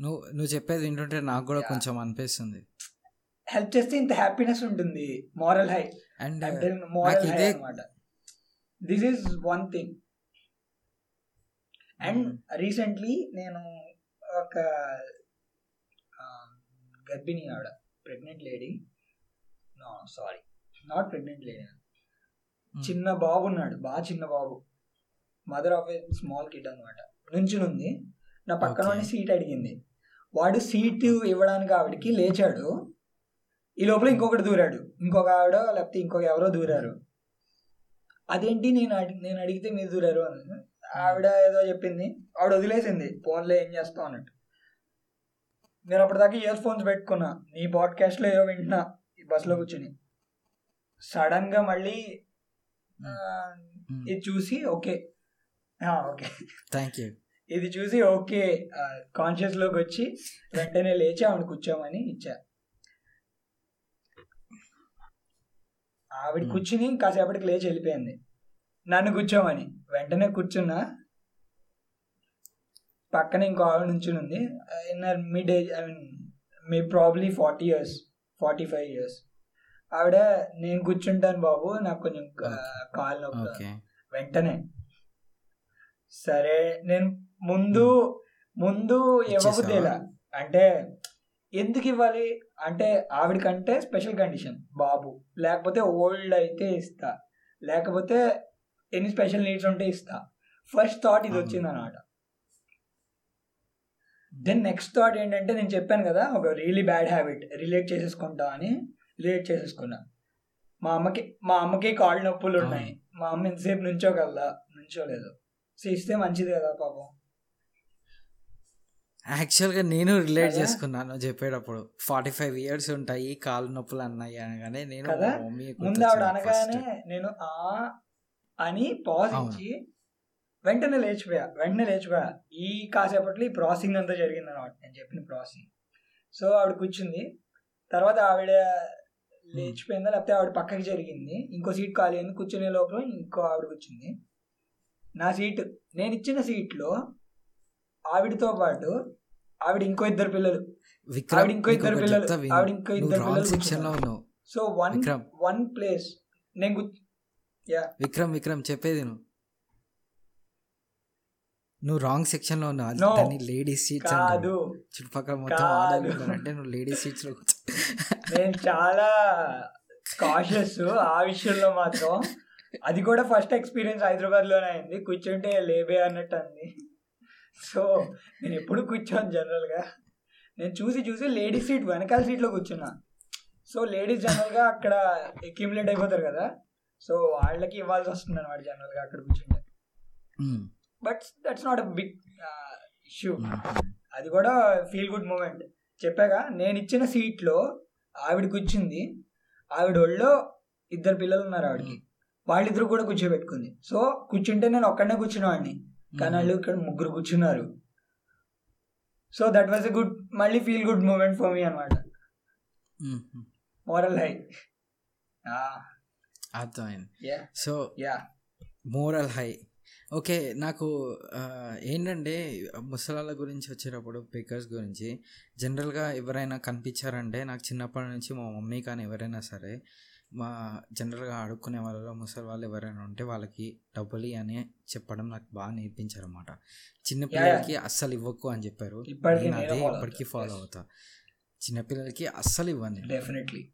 నువ్వు నువ్వు చెప్పేది వింటుంటే నాకు కూడా. కొంచెం అనిపిస్తుంది. హెల్ప్ చేస్తే ఇంత హ్యాపీనెస్ ఉంటుంది. Moral high. అండ్ మోరల్ ఇదే- అనమాట this is one thing and recently నేను ఒక గర్భిణి ఆవిడ pregnant lady no sorry not pregnant lady చిన్న బాబు ఉన్నాడు. బాగా చిన్న బాబు. Mother of a small kid అనమాట నుంచునుంది. నా పక్కన సీట్ అడిగింది. వాడు సీట్ ఇవ్వడానికి ఆవిడకి లేచాడు. ఈ లోపల ఇంకొకటి దూరాడు. ఇంకొక ఆవిడ లేకపోతే ఇంకొక ఎవరో దూరారు. అదేంటి నేను అడి- నేను అడిగితే మీరు దూరారు అని. ఆవిడ ఏదో చెప్పింది. ఆవిడ వదిలేసింది. ఫోన్లో ఏం చేస్తాం అన్నట్టు. నేను అప్పటిదాకా ఇయర్ ఫోన్స్ పెట్టుకున్నా. నీ పాడ్కాస్ట్లో ఏదో వింటున్నా ఈ బస్సులో కూర్చుని. సడన్గా మళ్ళీ ఇది చూసి ఓకే. ఓకే. థ్యాంక్ యూ ఇది చూసి ఓకే. కాన్షియస్లోకి వచ్చి వెంటనే లేచి ఆవిడ కూర్చోమని ఇచ్చా. ఆవిడ. కూర్చుని కాసేపటికి లేచి వెళ్ళిపోయింది. నన్ను కూర్చోమని. వెంటనే కూర్చున్నా పక్కన ఇంకో ఆవిడ నుంచుని ఉంది. In mid age I mean me probably forty years forty five years. ఆవిడ నేను కూర్చుంటాను బాబు నాకు కొంచెం కాలు నొప్పి ఓకే. వెంటనే. సరే నేను ముందు ముందు ఇవ్వబుద్దేలా. అంటే ఎందుకు ఇవ్వాలి? అంటే ఆవిడకంటే స్పెషల్ కండిషన్ బాబు. లేకపోతే ఓల్డ్ అయితే ఇస్తా. లేకపోతే ఎన్ని స్పెషల్ నీడ్స్ ఉంటే ఇస్తా. ఫస్ట్ థాట్ ఇది. వచ్చింది అనమాట దెన్ నెక్స్ట్ థాట్ ఏంటంటే నేను చెప్పాను కదా ఒక రియలీ బ్యాడ్ హ్యాబిట్ రిలేట్ చేసేసుకుంటా అని రిలేట్ చేసేసుకున్నా. మా అమ్మకి మా అమ్మకి కాళ్ళు నొప్పులు ఉన్నాయి. మా అమ్మ ఎంతసేపు నుంచోగలదా? నుంచోలేదు. సో ఇస్తే మంచిది కదా పాపం. యాక్చువల్గా నేను రిలేట్? చేసుకున్నాను చెప్పేటప్పుడు. ఫార్టీ ఫైవ్ ఇయర్స్ ఉంటాయి కాలు నొప్పులు అన్నాయి అనగానే నేను ముందు ఆవిడ అనగానే. నేను ఆ అని పాజ్. ఇచ్చి వెంటనే లేచిపోయా వెంటనే లేచిపోయా. ఈ కాసేపట్లో ఈ ప్రాసెసింగ్ అంతా జరిగింది అనమాట నేను చెప్పిన ప్రాసెసింగ్ సో ఆవిడ కూర్చుంది. తర్వాత ఆవిడ లేచిపోయిందా లేకపోతే ఆవిడ పక్కకి జరిగింది. ఇంకో సీట్ ఖాళీ అయింది కూర్చునే లోపల ఇంకో ఆవిడ కూర్చుంది. నా సీట్ నేను ఇచ్చిన సీట్లో ఆవిడతో పాటు ఆవిడ ఇంకో ఇద్దరు పిల్లలు. ఆవిడ ఇంకో ఇద్దరు పిల్లలు. ఆవిడ ఇంకో ఇద్దరు రాంగ్ పిల్లలు సో వన్ వన్ ప్లేస్. నేను కూర్చు- విక్రమ్ విక్రమ్ చెప్పేది నువ్వు. నువ్వు రాంగ్ సెక్షన్లో ఉన్నావు. దాన్ని లేడీస్ సీట్స్ కాదు. చుట్టుపక్కల మొత్తం అంటే నువ్వు లేడీస్ సీట్స్లో నేను చాలా కాషియస్ ఆ విషయంలో మాత్రం. అది కూడా ఫస్ట్ ఎక్స్పీరియన్స్ హైదరాబాద్లోనే అయింది. కూర్చుంటే లేబే అన్నట్టు అంది. సో నేను ఎప్పుడు కూర్చోను జనరల్గా నేను చూసి చూసి లేడీస్ సీట్ వెనకాల సీట్లో కూర్చున్నా. సో లేడీస్ జనరల్గా అక్కడ అక్యుములేట్ అయిపోతారు కదా. సో వాళ్ళకి ఇవ్వాల్సి వస్తుంది అనమాట జనరల్గా అక్కడ కూర్చుంటే. But that's not a big issue అది కూడా ఫీల్ గుడ్ మూమెంట్ చెప్పాగా నేను ఇచ్చిన సీట్లో ఆవిడ కూర్చుంది. ఆవిడ ఒళ్ళో ఇద్దరు పిల్లలు ఉన్నారు ఆవిడకి. వాళ్ళిద్దరు కూడా కూర్చోబెట్టుకుంది. సో కూర్చుంటే నేను ఒక్కడనే కూర్చునేవాడిని. కానీ వాళ్ళు ఇక్కడ ముగ్గురు కూర్చున్నారు. So that was a good మళ్ళీ feel good moment for me అనమాట. మోరల్ హై అర్థమైంది. Yeah so yeah moral high okay నాకు ఏంటంటే ముసలాళ్ళ గురించి వచ్చేటప్పుడు పికర్స్ గురించి జనరల్గా ఎవరైనా కనిపించారంటే నాకు చిన్నప్పటి నుంచి మా మమ్మీ కానీ ఎవరైనా సరే మా జనరల్గా ఆడుకునే వాళ్ళలో ముసలి వాళ్ళు ఎవరైనా ఉంటే వాళ్ళకి డబ్బులు అని చెప్పడం నాకు బాగా నేర్పించారు అనమాట చిన్నపిల్లలకి అస్సలు ఇవ్వకు అని చెప్పారు. నేను అదే ఇప్పటికీ. ఫాలో. అవుతా. చిన్నపిల్లలకి అస్సలు ఇవ్వను డెఫినెట్లీ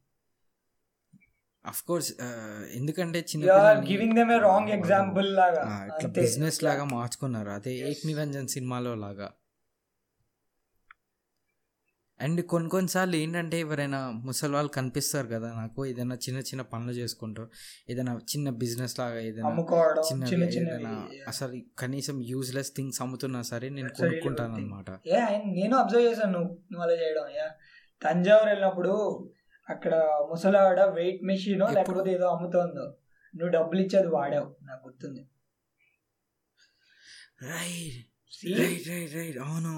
అఫ్ కోర్స్ ఎందుకంటే చిన్న. బిజినెస్ లాగా. మార్చుకున్నారు. అదే. ఏక్ నిరంజన్ సినిమాలో లాగా. అండ్ కొన్ని కొన్నిసార్లు ఏంటంటే ఎవరైనా ముసలి వాళ్ళు కనిపిస్తారు కదా నాకు ఏదైనా చిన్న చిన్న పనులు చేసుకుంటూ ఏదైనా చిన్న బిజినెస్ లాగా ఏదైనా చిన్న ఏదైనా అసలు కనీసం యూజ్లెస్ థింగ్స్ అమ్ముతున్నా సరే నేను కొనుక్కుంటాను. అనమాట నేను అబ్జర్వ్ చేశాను నువ్వు అలా చేయడం తంజావూరు వెళ్ళినప్పుడు అక్కడ ముసలావిడ వెయిట్ మెషిన్? లేకపోతే ఏదో అమ్ముతోందో నువ్వు డబ్బులు ఇచ్చేది వాడావు నాకు గుర్తుంది రైట్? రైట్ రైట్ రైట్ అవును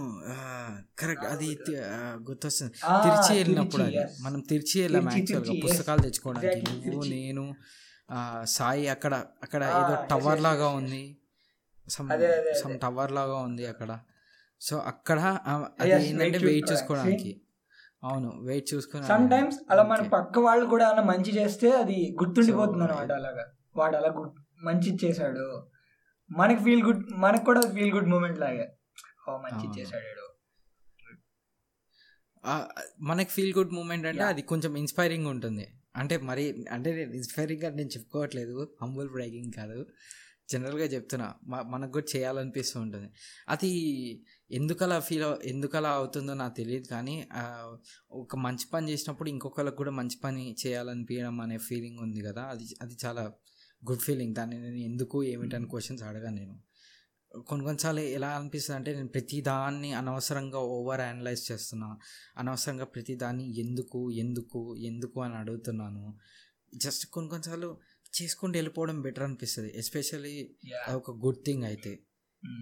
కరెక్ట్ అది గుర్తొస్తుంది తిరిచి వెళ్ళినప్పుడు అది. మనం తిరిచి వెళ్ళాం యాక్చువల్గా. పుస్తకాలు తెచ్చుకోవడానికి నువ్వు. నేను సాయి అక్కడ అక్కడ ఏదో టవర్ లాగా. ఉంది సమ్ సమ్. టవర్ లాగా ఉంది అక్కడ సో అక్కడ అది ఏంటంటే వెయిట్ చూసుకోవడానికి. అవును వెయిట్ చూసుకుని సమ్ టైమ్స్ అలా మన. పక్క వాళ్ళు కూడా ఏమైనా మంచి చేస్తే అది గుర్తుండిపోతుంది అనమాట అలాగా వాడు అలా మంచి చేశాడు మనకి ఫీల్ గుడ్ మనకు కూడా ఫీల్ గుడ్ మూమెంట్ లాగే. ఓ మంచి. చేశాడు మనకి ఫీల్ గుడ్ మూమెంట్ అంటే. అది కొంచెం ఇన్స్పైరింగ్ ఉంటుంది. అంటే మరి అంటే నేను ఇన్స్పైరింగ్ అని నేను చెప్పుకోవట్లేదు. హంబుల్ బ్రేకింగ్ కాదు. జనరల్గా చెప్తున్నా. మనకు కూడా చేయాలనిపిస్తూ ఉంటుంది. అది ఎందుకలా ఫీల్ ఎందుకలా అవుతుందో నాకు తెలియదు కానీ ఒక మంచి పని చేసినప్పుడు ఇంకొకరికి కూడా మంచి పని చేయాలనిపించడం అనే ఫీలింగ్ ఉంది కదా. అది అది చాలా గుడ్ ఫీలింగ్ దాన్ని నేను ఎందుకు ఏమిటని క్వశ్చన్స్ అడగాను నేను. కొన్ని కొన్నిసార్లు ఎలా అనిపిస్తుంది అంటే నేను ప్రతి దాన్ని అనవసరంగా ఓవర్ అనలైజ్ చేస్తున్నా. అనవసరంగా ప్రతి దాన్ని ఎందుకు ఎందుకు ఎందుకు అని అడుగుతున్నాను. జస్ట్ కొన్ని కొన్నిసార్లు చేసుకుంటూ వెళ్ళిపోవడం బెటర్ అనిపిస్తుంది. Especially Yeah. ఒక గుడ్ థింగ్ అయితే.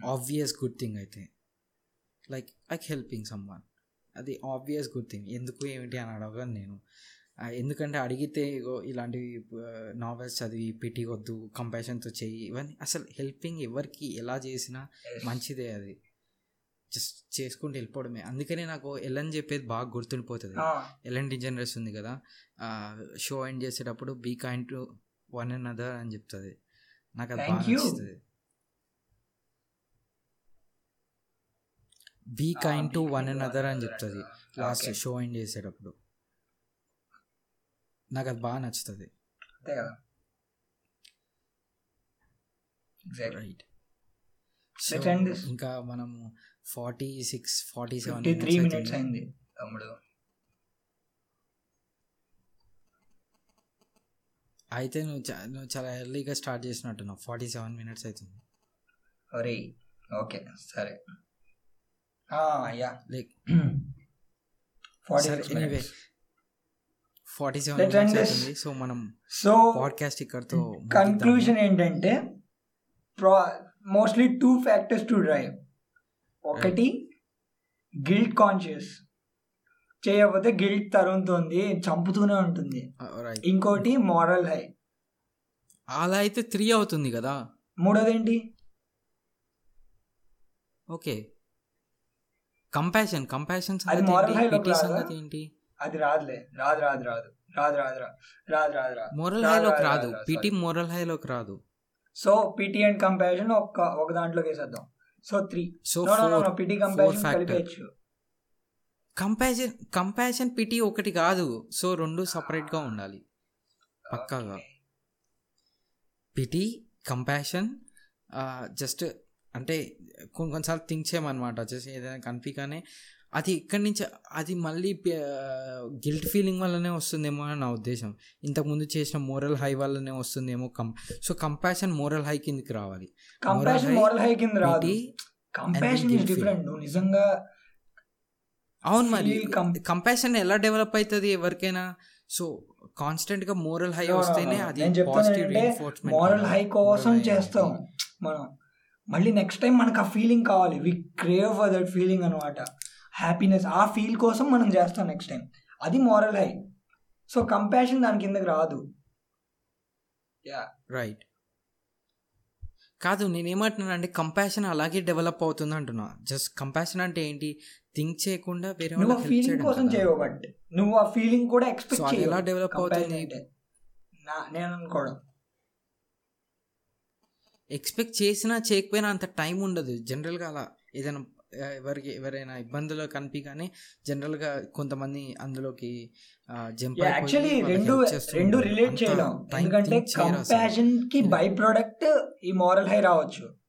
ఆబ్వియస్ గుడ్ థింగ్ అయితే. లైక్ లైక్ హెల్పింగ్ సమ్వన్ అది ఆబ్వియస్ గుడ్ థింగ్ ఎందుకు ఏమిటి అని అడగను నేను. ఎందుకంటే అడిగితే ఇలాంటివి నావెల్స్ చదివి పిటి వద్దు కంపాషన్తో చెయ్యి ఇవన్నీ అసలు హెల్పింగ్ ఎవరికి ఎలా చేసినా. మంచిదే అది జస్ట్ చేసుకుంటూ వెళ్ళిపోవడమే అందుకనే నాకు ఎల్ఎన్ చెప్పేది బాగా గుర్తుండిపోతుంది ఎల్ఎన్ డిజనరస్ ఉంది కదా షో ఎండ్ చేసేటప్పుడు be kind to one and other అని చెప్తుంది నాకు అది బాగా. నచ్చుతుంది be kind to one and other అని చెప్తుంది. లాస్ట్. షో ఎండ్ చేసేటప్పుడు నాకు అది బాగా నచ్చుతుంది. అంతే కదా. Right this. ఇంకా మనము forty six forty seven three minutes అయింది తమ్ముడు. అయితే నువ్వు నువ్వు చాలా ఎర్లీగా స్టార్ట్ చేసినట్టున్నావు. ఫార్టీ సెవెన్ మినిట్స్ అవుతుంది. ఒరే ఓకే సరే. Yeah. Like <clears throat> forty anyway forty seven so మనం సో పాడ్కాస్ట్ ఇక్కడతో కన్క్లూజన్ ఏంటంటే pro mostly two factors to drive ఒకటి గిల్ట్ కాన్షియస్ చేయకపోతే గిల్ట్ తరుగుతుంది చంపుతూనే ఉంటుంది. రైట్ ఇంకోటి మారల్ హై అలా అయితే త్రీ అవుతుంది కదా? మూడోది ఏంటి? Okay compassion compassion? సంగతి ఏంటి? అది రాదులే. రాదు రాదు రాదు. రాదు రాదు రాదు. రాదు రాదు మోరల్ హైలోకి రాదు, పిటి. మోరల్ హైలోకి రాదు సో పిటి అండ్ కంపారిజన్ ఒక ఒక దాంట్లోకి వేసేద్దాం. So three so pity comparison. కలిపేయచ్చు. Compassion compassion pity ఒకటి కాదు. సో రెండు separate గా ఉండాలి. పక్కాగా. పిటి కంపాషన్ జస్ట్ అంటే కొన్ని కొన్నిసార్లు థింక్ చేయమన్నమాట. జస్ట్ ఏదైనా కనిపించగానే అది ఇక్కడి నుంచి అది మళ్ళీ గిల్ట్ ఫీలింగ్ వల్లనే వస్తుందేమో అని నా ఉద్దేశం. ఇంతకుముందు చేసిన మోరల్ హై వల్లనే వస్తుందేమో come so compassion moral high కిందకి రావాలి. మోరల్ హై కింద రాదు. కంపాషన్ డిఫరెంట్ నిజంగా అవును మరి కంపాషన్ ఎలా డెవలప్ అవుతుంది ఎవరికైనా? సో కాన్స్టెంట్గా మోరల్ హై వస్తేనే. అది పాజిటివ్ రీఎన్ఫోర్స్మెంట్ మోరల్ హై కోసం చేస్తాం. మనం మళ్ళీ నెక్స్ట్ టైం మనకు ఆ ఫీలింగ్ కావాలి. We crave for that feeling అనమాట హ్యాపీనెస్ ఆ ఫీల్ కోసం మనం చేస్తాం నెక్స్ట్ టైం అది మోరల్ హై సో కంపాషన్ దాని కిందకి రాదు. యా రైట్ కాదు నేనేమంటున్నాను అంటే కంపాషన్ అలాగే డెవలప్ అవుతుంది అంటున్నా. జస్ట్ కంపాషన్ అంటే ఏంటి? థింక్ చేయకుండా వేరే నువ్వు ఫీలింగ్ చేయడం కోసం. చేయవు బట్ నువ్వు ఆ ఫీలింగ్ కూడా ఎక్స్పెక్ట్ చేయవు. ఎలా Compassion అవుతుంది? నా నేను అనుకోవడం ఎక్స్పెక్ట్ చేసినా చేయకపోయినా అంత టైం ఉండదు. జనరల్గా అలా ఏదైనా ఎవరికి ఎవరైనా ఇబ్బందులు కనిపించగానే జనరల్గా కొంతమంది అందులోకి జంప్ యాక్చువల్లీ రెండు రెండు రిలేట్ చేయడం ఎందుకంటే కంపాషన్కి. బై ప్రోడక్ట్ ఈ మోరల్ హై రావచ్చు.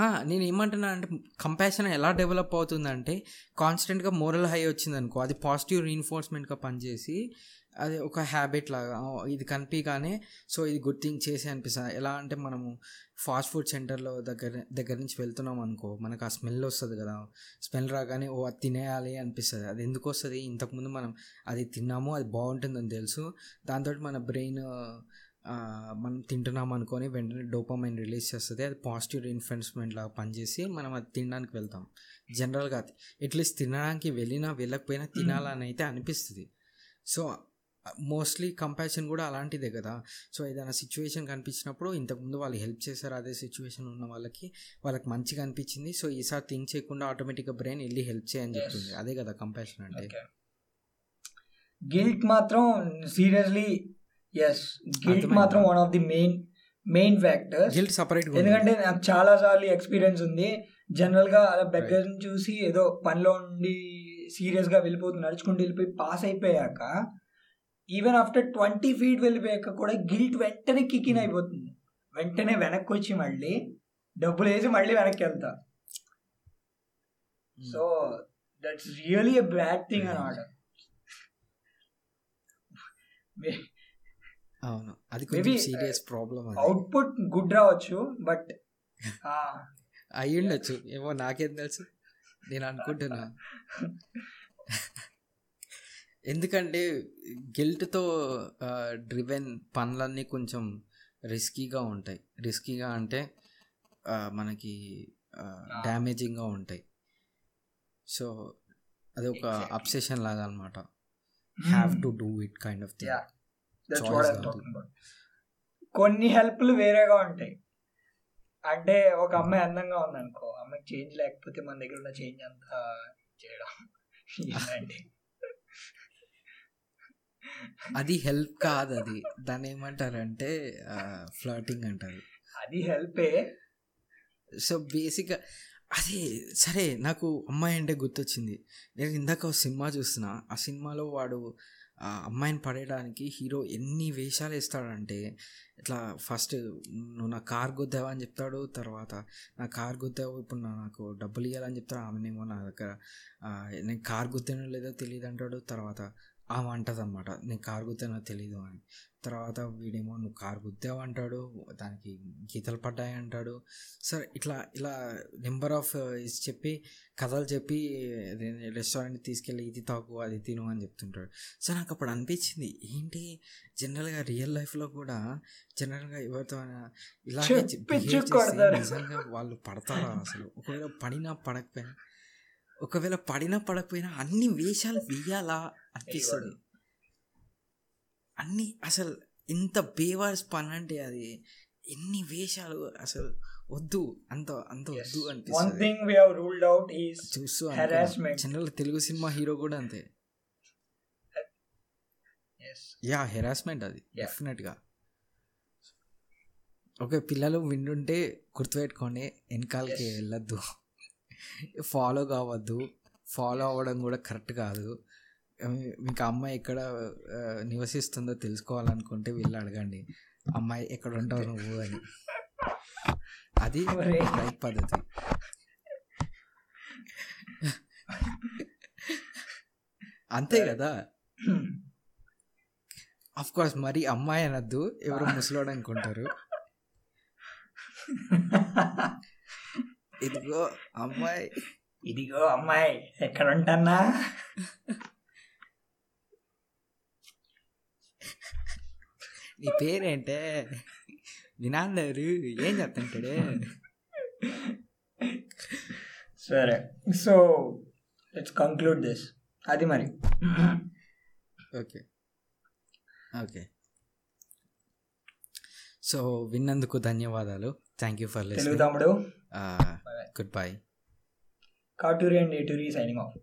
నేను ఏమంటున్నా అంటే కంపాషన్ ఎలా డెవలప్ అవుతుందంటే కాన్స్టెంట్గా మోరల్ హై వచ్చింది అనుకో అది పాజిటివ్ రీఎన్ఫోర్స్మెంట్గా పనిచేసి అది ఒక హ్యాబిట్ లాగా ఇది కనిపించగానే సో ఇది గుడ్ థింగ్ చేసి అనిపిస్తుంది ఎలా అంటే మనము ఫాస్ట్ ఫుడ్ సెంటర్లో దగ్గర దగ్గర నుంచి వెళ్తున్నాం అనుకో మనకు ఆ స్మెల్ వస్తుంది కదా స్మెల్ రాగానే ఓ అది తినేయాలి అనిపిస్తుంది. అది ఎందుకు వస్తుంది? ఇంతకుముందు మనం అది తిన్నాము అది బాగుంటుందని తెలుసు. దాంతో మన బ్రెయిన్ మనం తింటున్నాం అనుకొని వెంటనే డోపమైన్ రిలీజ్ చేస్తుంది. అది పాజిటివ్ రీఇన్ఫోర్స్మెంట్ లాగా పనిచేసి మనం అది తినడానికి వెళ్తాం. జనరల్గా అట్లీస్ట్ తినడానికి వెళ్ళినా వెళ్ళకపోయినా తినాలని అయితే అనిపిస్తుంది. సో మోస్ట్లీ కంపాషన్ కూడా అలాంటిదే కదా. సో ఏదైనా సిచ్యువేషన్ కనిపించినప్పుడు ఇంతకుముందు వాళ్ళు హెల్ప్ చేశారు అదే సిచ్యువేషన్ ఉన్న వాళ్ళకి వాళ్ళకి మంచిగా అనిపించింది. సో ఈసారి థింక్ చేయకుండా ఆటోమేటిక్గా బ్రెయిన్ వెళ్ళి హెల్ప్ చేయని చెప్తుంది. అదే కదా కంపాషన్ అంటే. గిల్ట్ మాత్రం సీరియస్లీ ఎస్ గిల్ట్? మాత్రం one of the main main factors guilt separate ఎందుకంటే నాకు చాలా సార్లు ఎక్స్పీరియన్స్ ఉంది. జనరల్గా అలా బెగ్గర్ చూసి ఏదో పనిలో ఉండి సీరియస్గా వెళ్ళిపోతూ నడుచుకుంటూ వెళ్ళిపోయి పాస్ అయిపోయాక ఈవెన్ ఆఫ్టర్ ట్వంటీ ఫీట్ వెళ్ళిపోయాక కూడా గిల్ట్ వెంటనే కికిన్ అయిపోతుంది. వెంటనే వెనక్కి వచ్చి మళ్ళీ డబ్బులు వేసి మళ్ళీ వెనక్కి వెళ్తా. So that's really a bad thing అనమాట అవును. అది కొంచెం Maybe, serious problem output good రావచ్చు బట్ <laughs> అయ్యి ఉండొచ్చు. ఏమో నాకేం తెలుసు. నేను అనుకుంటున్నా. <laughs> ఎందుకంటే గిల్ట్తో డ్రివెన్ పనులన్నీ కొంచెం రిస్కీగా ఉంటాయి. రిస్కీగా అంటే మనకి డ్యామేజింగ్గా ఉంటాయి. సో అది ఒక. అబ్సెషన్ లాగా అనమాట have to do it kind of thing కొన్ని హెల్ప్లు వేరేగా ఉంటాయి. అంటే ఒక అమ్మాయి అందంగా ఉందనుకో అమ్మాయికి చేంజ్ లేకపోతే మన దగ్గర ఉన్న చేంజ్ అంతా చేయడం. అది హెల్ప్ కాదు అది. దాన్ని ఏమంటారంటే ఫ్లర్టింగ్ అంటారు. అది హెల్పే. సో బేసిక్గా అదే సరే నాకు అమ్మాయి అంటే గుర్తొచ్చింది. నేను ఇందాక ఒక సినిమా చూస్తున్నా. ఆ సినిమాలో వాడు ఆ అమ్మాయిని పడేయడానికి హీరో ఎన్ని వేషాలు వేస్తాడంటే ఇట్లా ఫస్ట్ నువ్వు నా కార్ గుద్దావా అని చెప్తాడు తర్వాత నా కార్ గుద్దావు ఇప్పుడు నా- నాకు డబ్బులు ఇవ్వాలని చెప్తాడు ఆమెనేమో నా దగ్గర నేను కార్ గుద్దానో లేదో తెలియదు అంటాడు తర్వాత ఆమె అంటది అనమాట నేను కార్ గుద్దానో తెలియదు అని. తర్వాత వీడేమో నువ్వు కార్ గుద్దావు అంటాడు. దానికి గీతలు పడ్డాయి అంటాడు. సరే ఇట్లా ఇలా నెంబర్ ఆఫ్ చెప్పి కథలు చెప్పి రెస్టారెంట్ తీసుకెళ్ళి ఇది తాగు అది తిను అని చెప్తుంటాడు. సో నాకు అప్పుడు అనిపించింది ఏంటి? జనరల్గా రియల్ లైఫ్లో కూడా జనరల్గా ఎవరితో ఇలాగే. నిజంగా వాళ్ళు పడతారా అసలు? ఒకవేళ పడినా పడకపోయినా ఒకవేళ పడినా పడకపోయినా అన్ని వేషాలు వేయాలా అనిపిస్తుంది. అన్ని అసలు ఇంత బేవార్స్ పని అంటే అది ఎన్ని వేషాలు అసలు వద్దు అంత అంత వద్దు అనిపిస్తుంది. చూస్తూ. జనరల్ తెలుగు సినిమా హీరో కూడా అంతే. యా హెరాస్మెంట్ అది. డెఫినెట్గా ఓకే పిల్లలు వింటుంటే గుర్తుపెట్టుకోండి వెనకాలకి. వెళ్ళొద్దు. ఫాలో కావద్దు. ఫాలో అవ్వడం కూడా కరెక్ట్ కాదు. మీకు అమ్మాయి ఎక్కడ నివసిస్తుందో తెలుసుకోవాలనుకుంటే వెళ్ళి అడగండి. అమ్మాయి ఎక్కడ ఉంటావు నువ్వు అని. అది. రైట్ పద్ధతి. అంతే కదా? అఫ్ కోర్స్ మరి అమ్మాయి అనద్దు. ఎవరో ముసలోడు అనుకుంటారు. <laughs> ఇదిగో అమ్మాయి. ఇదిగో అమ్మాయి. ఎక్కడ ఉంటానా నీ పేరేంటే? వినాలేరు ఏం చెప్తుంటాడే? సరే. సో లెట్స్ కంక్లూడ్ దిస్ అది మరి. ఓకే. ఓకే. సో విన్నందుకు ధన్యవాదాలు. Thank you for Telugu listening తమ్ముడు goodbye Katuri and Eturi signing off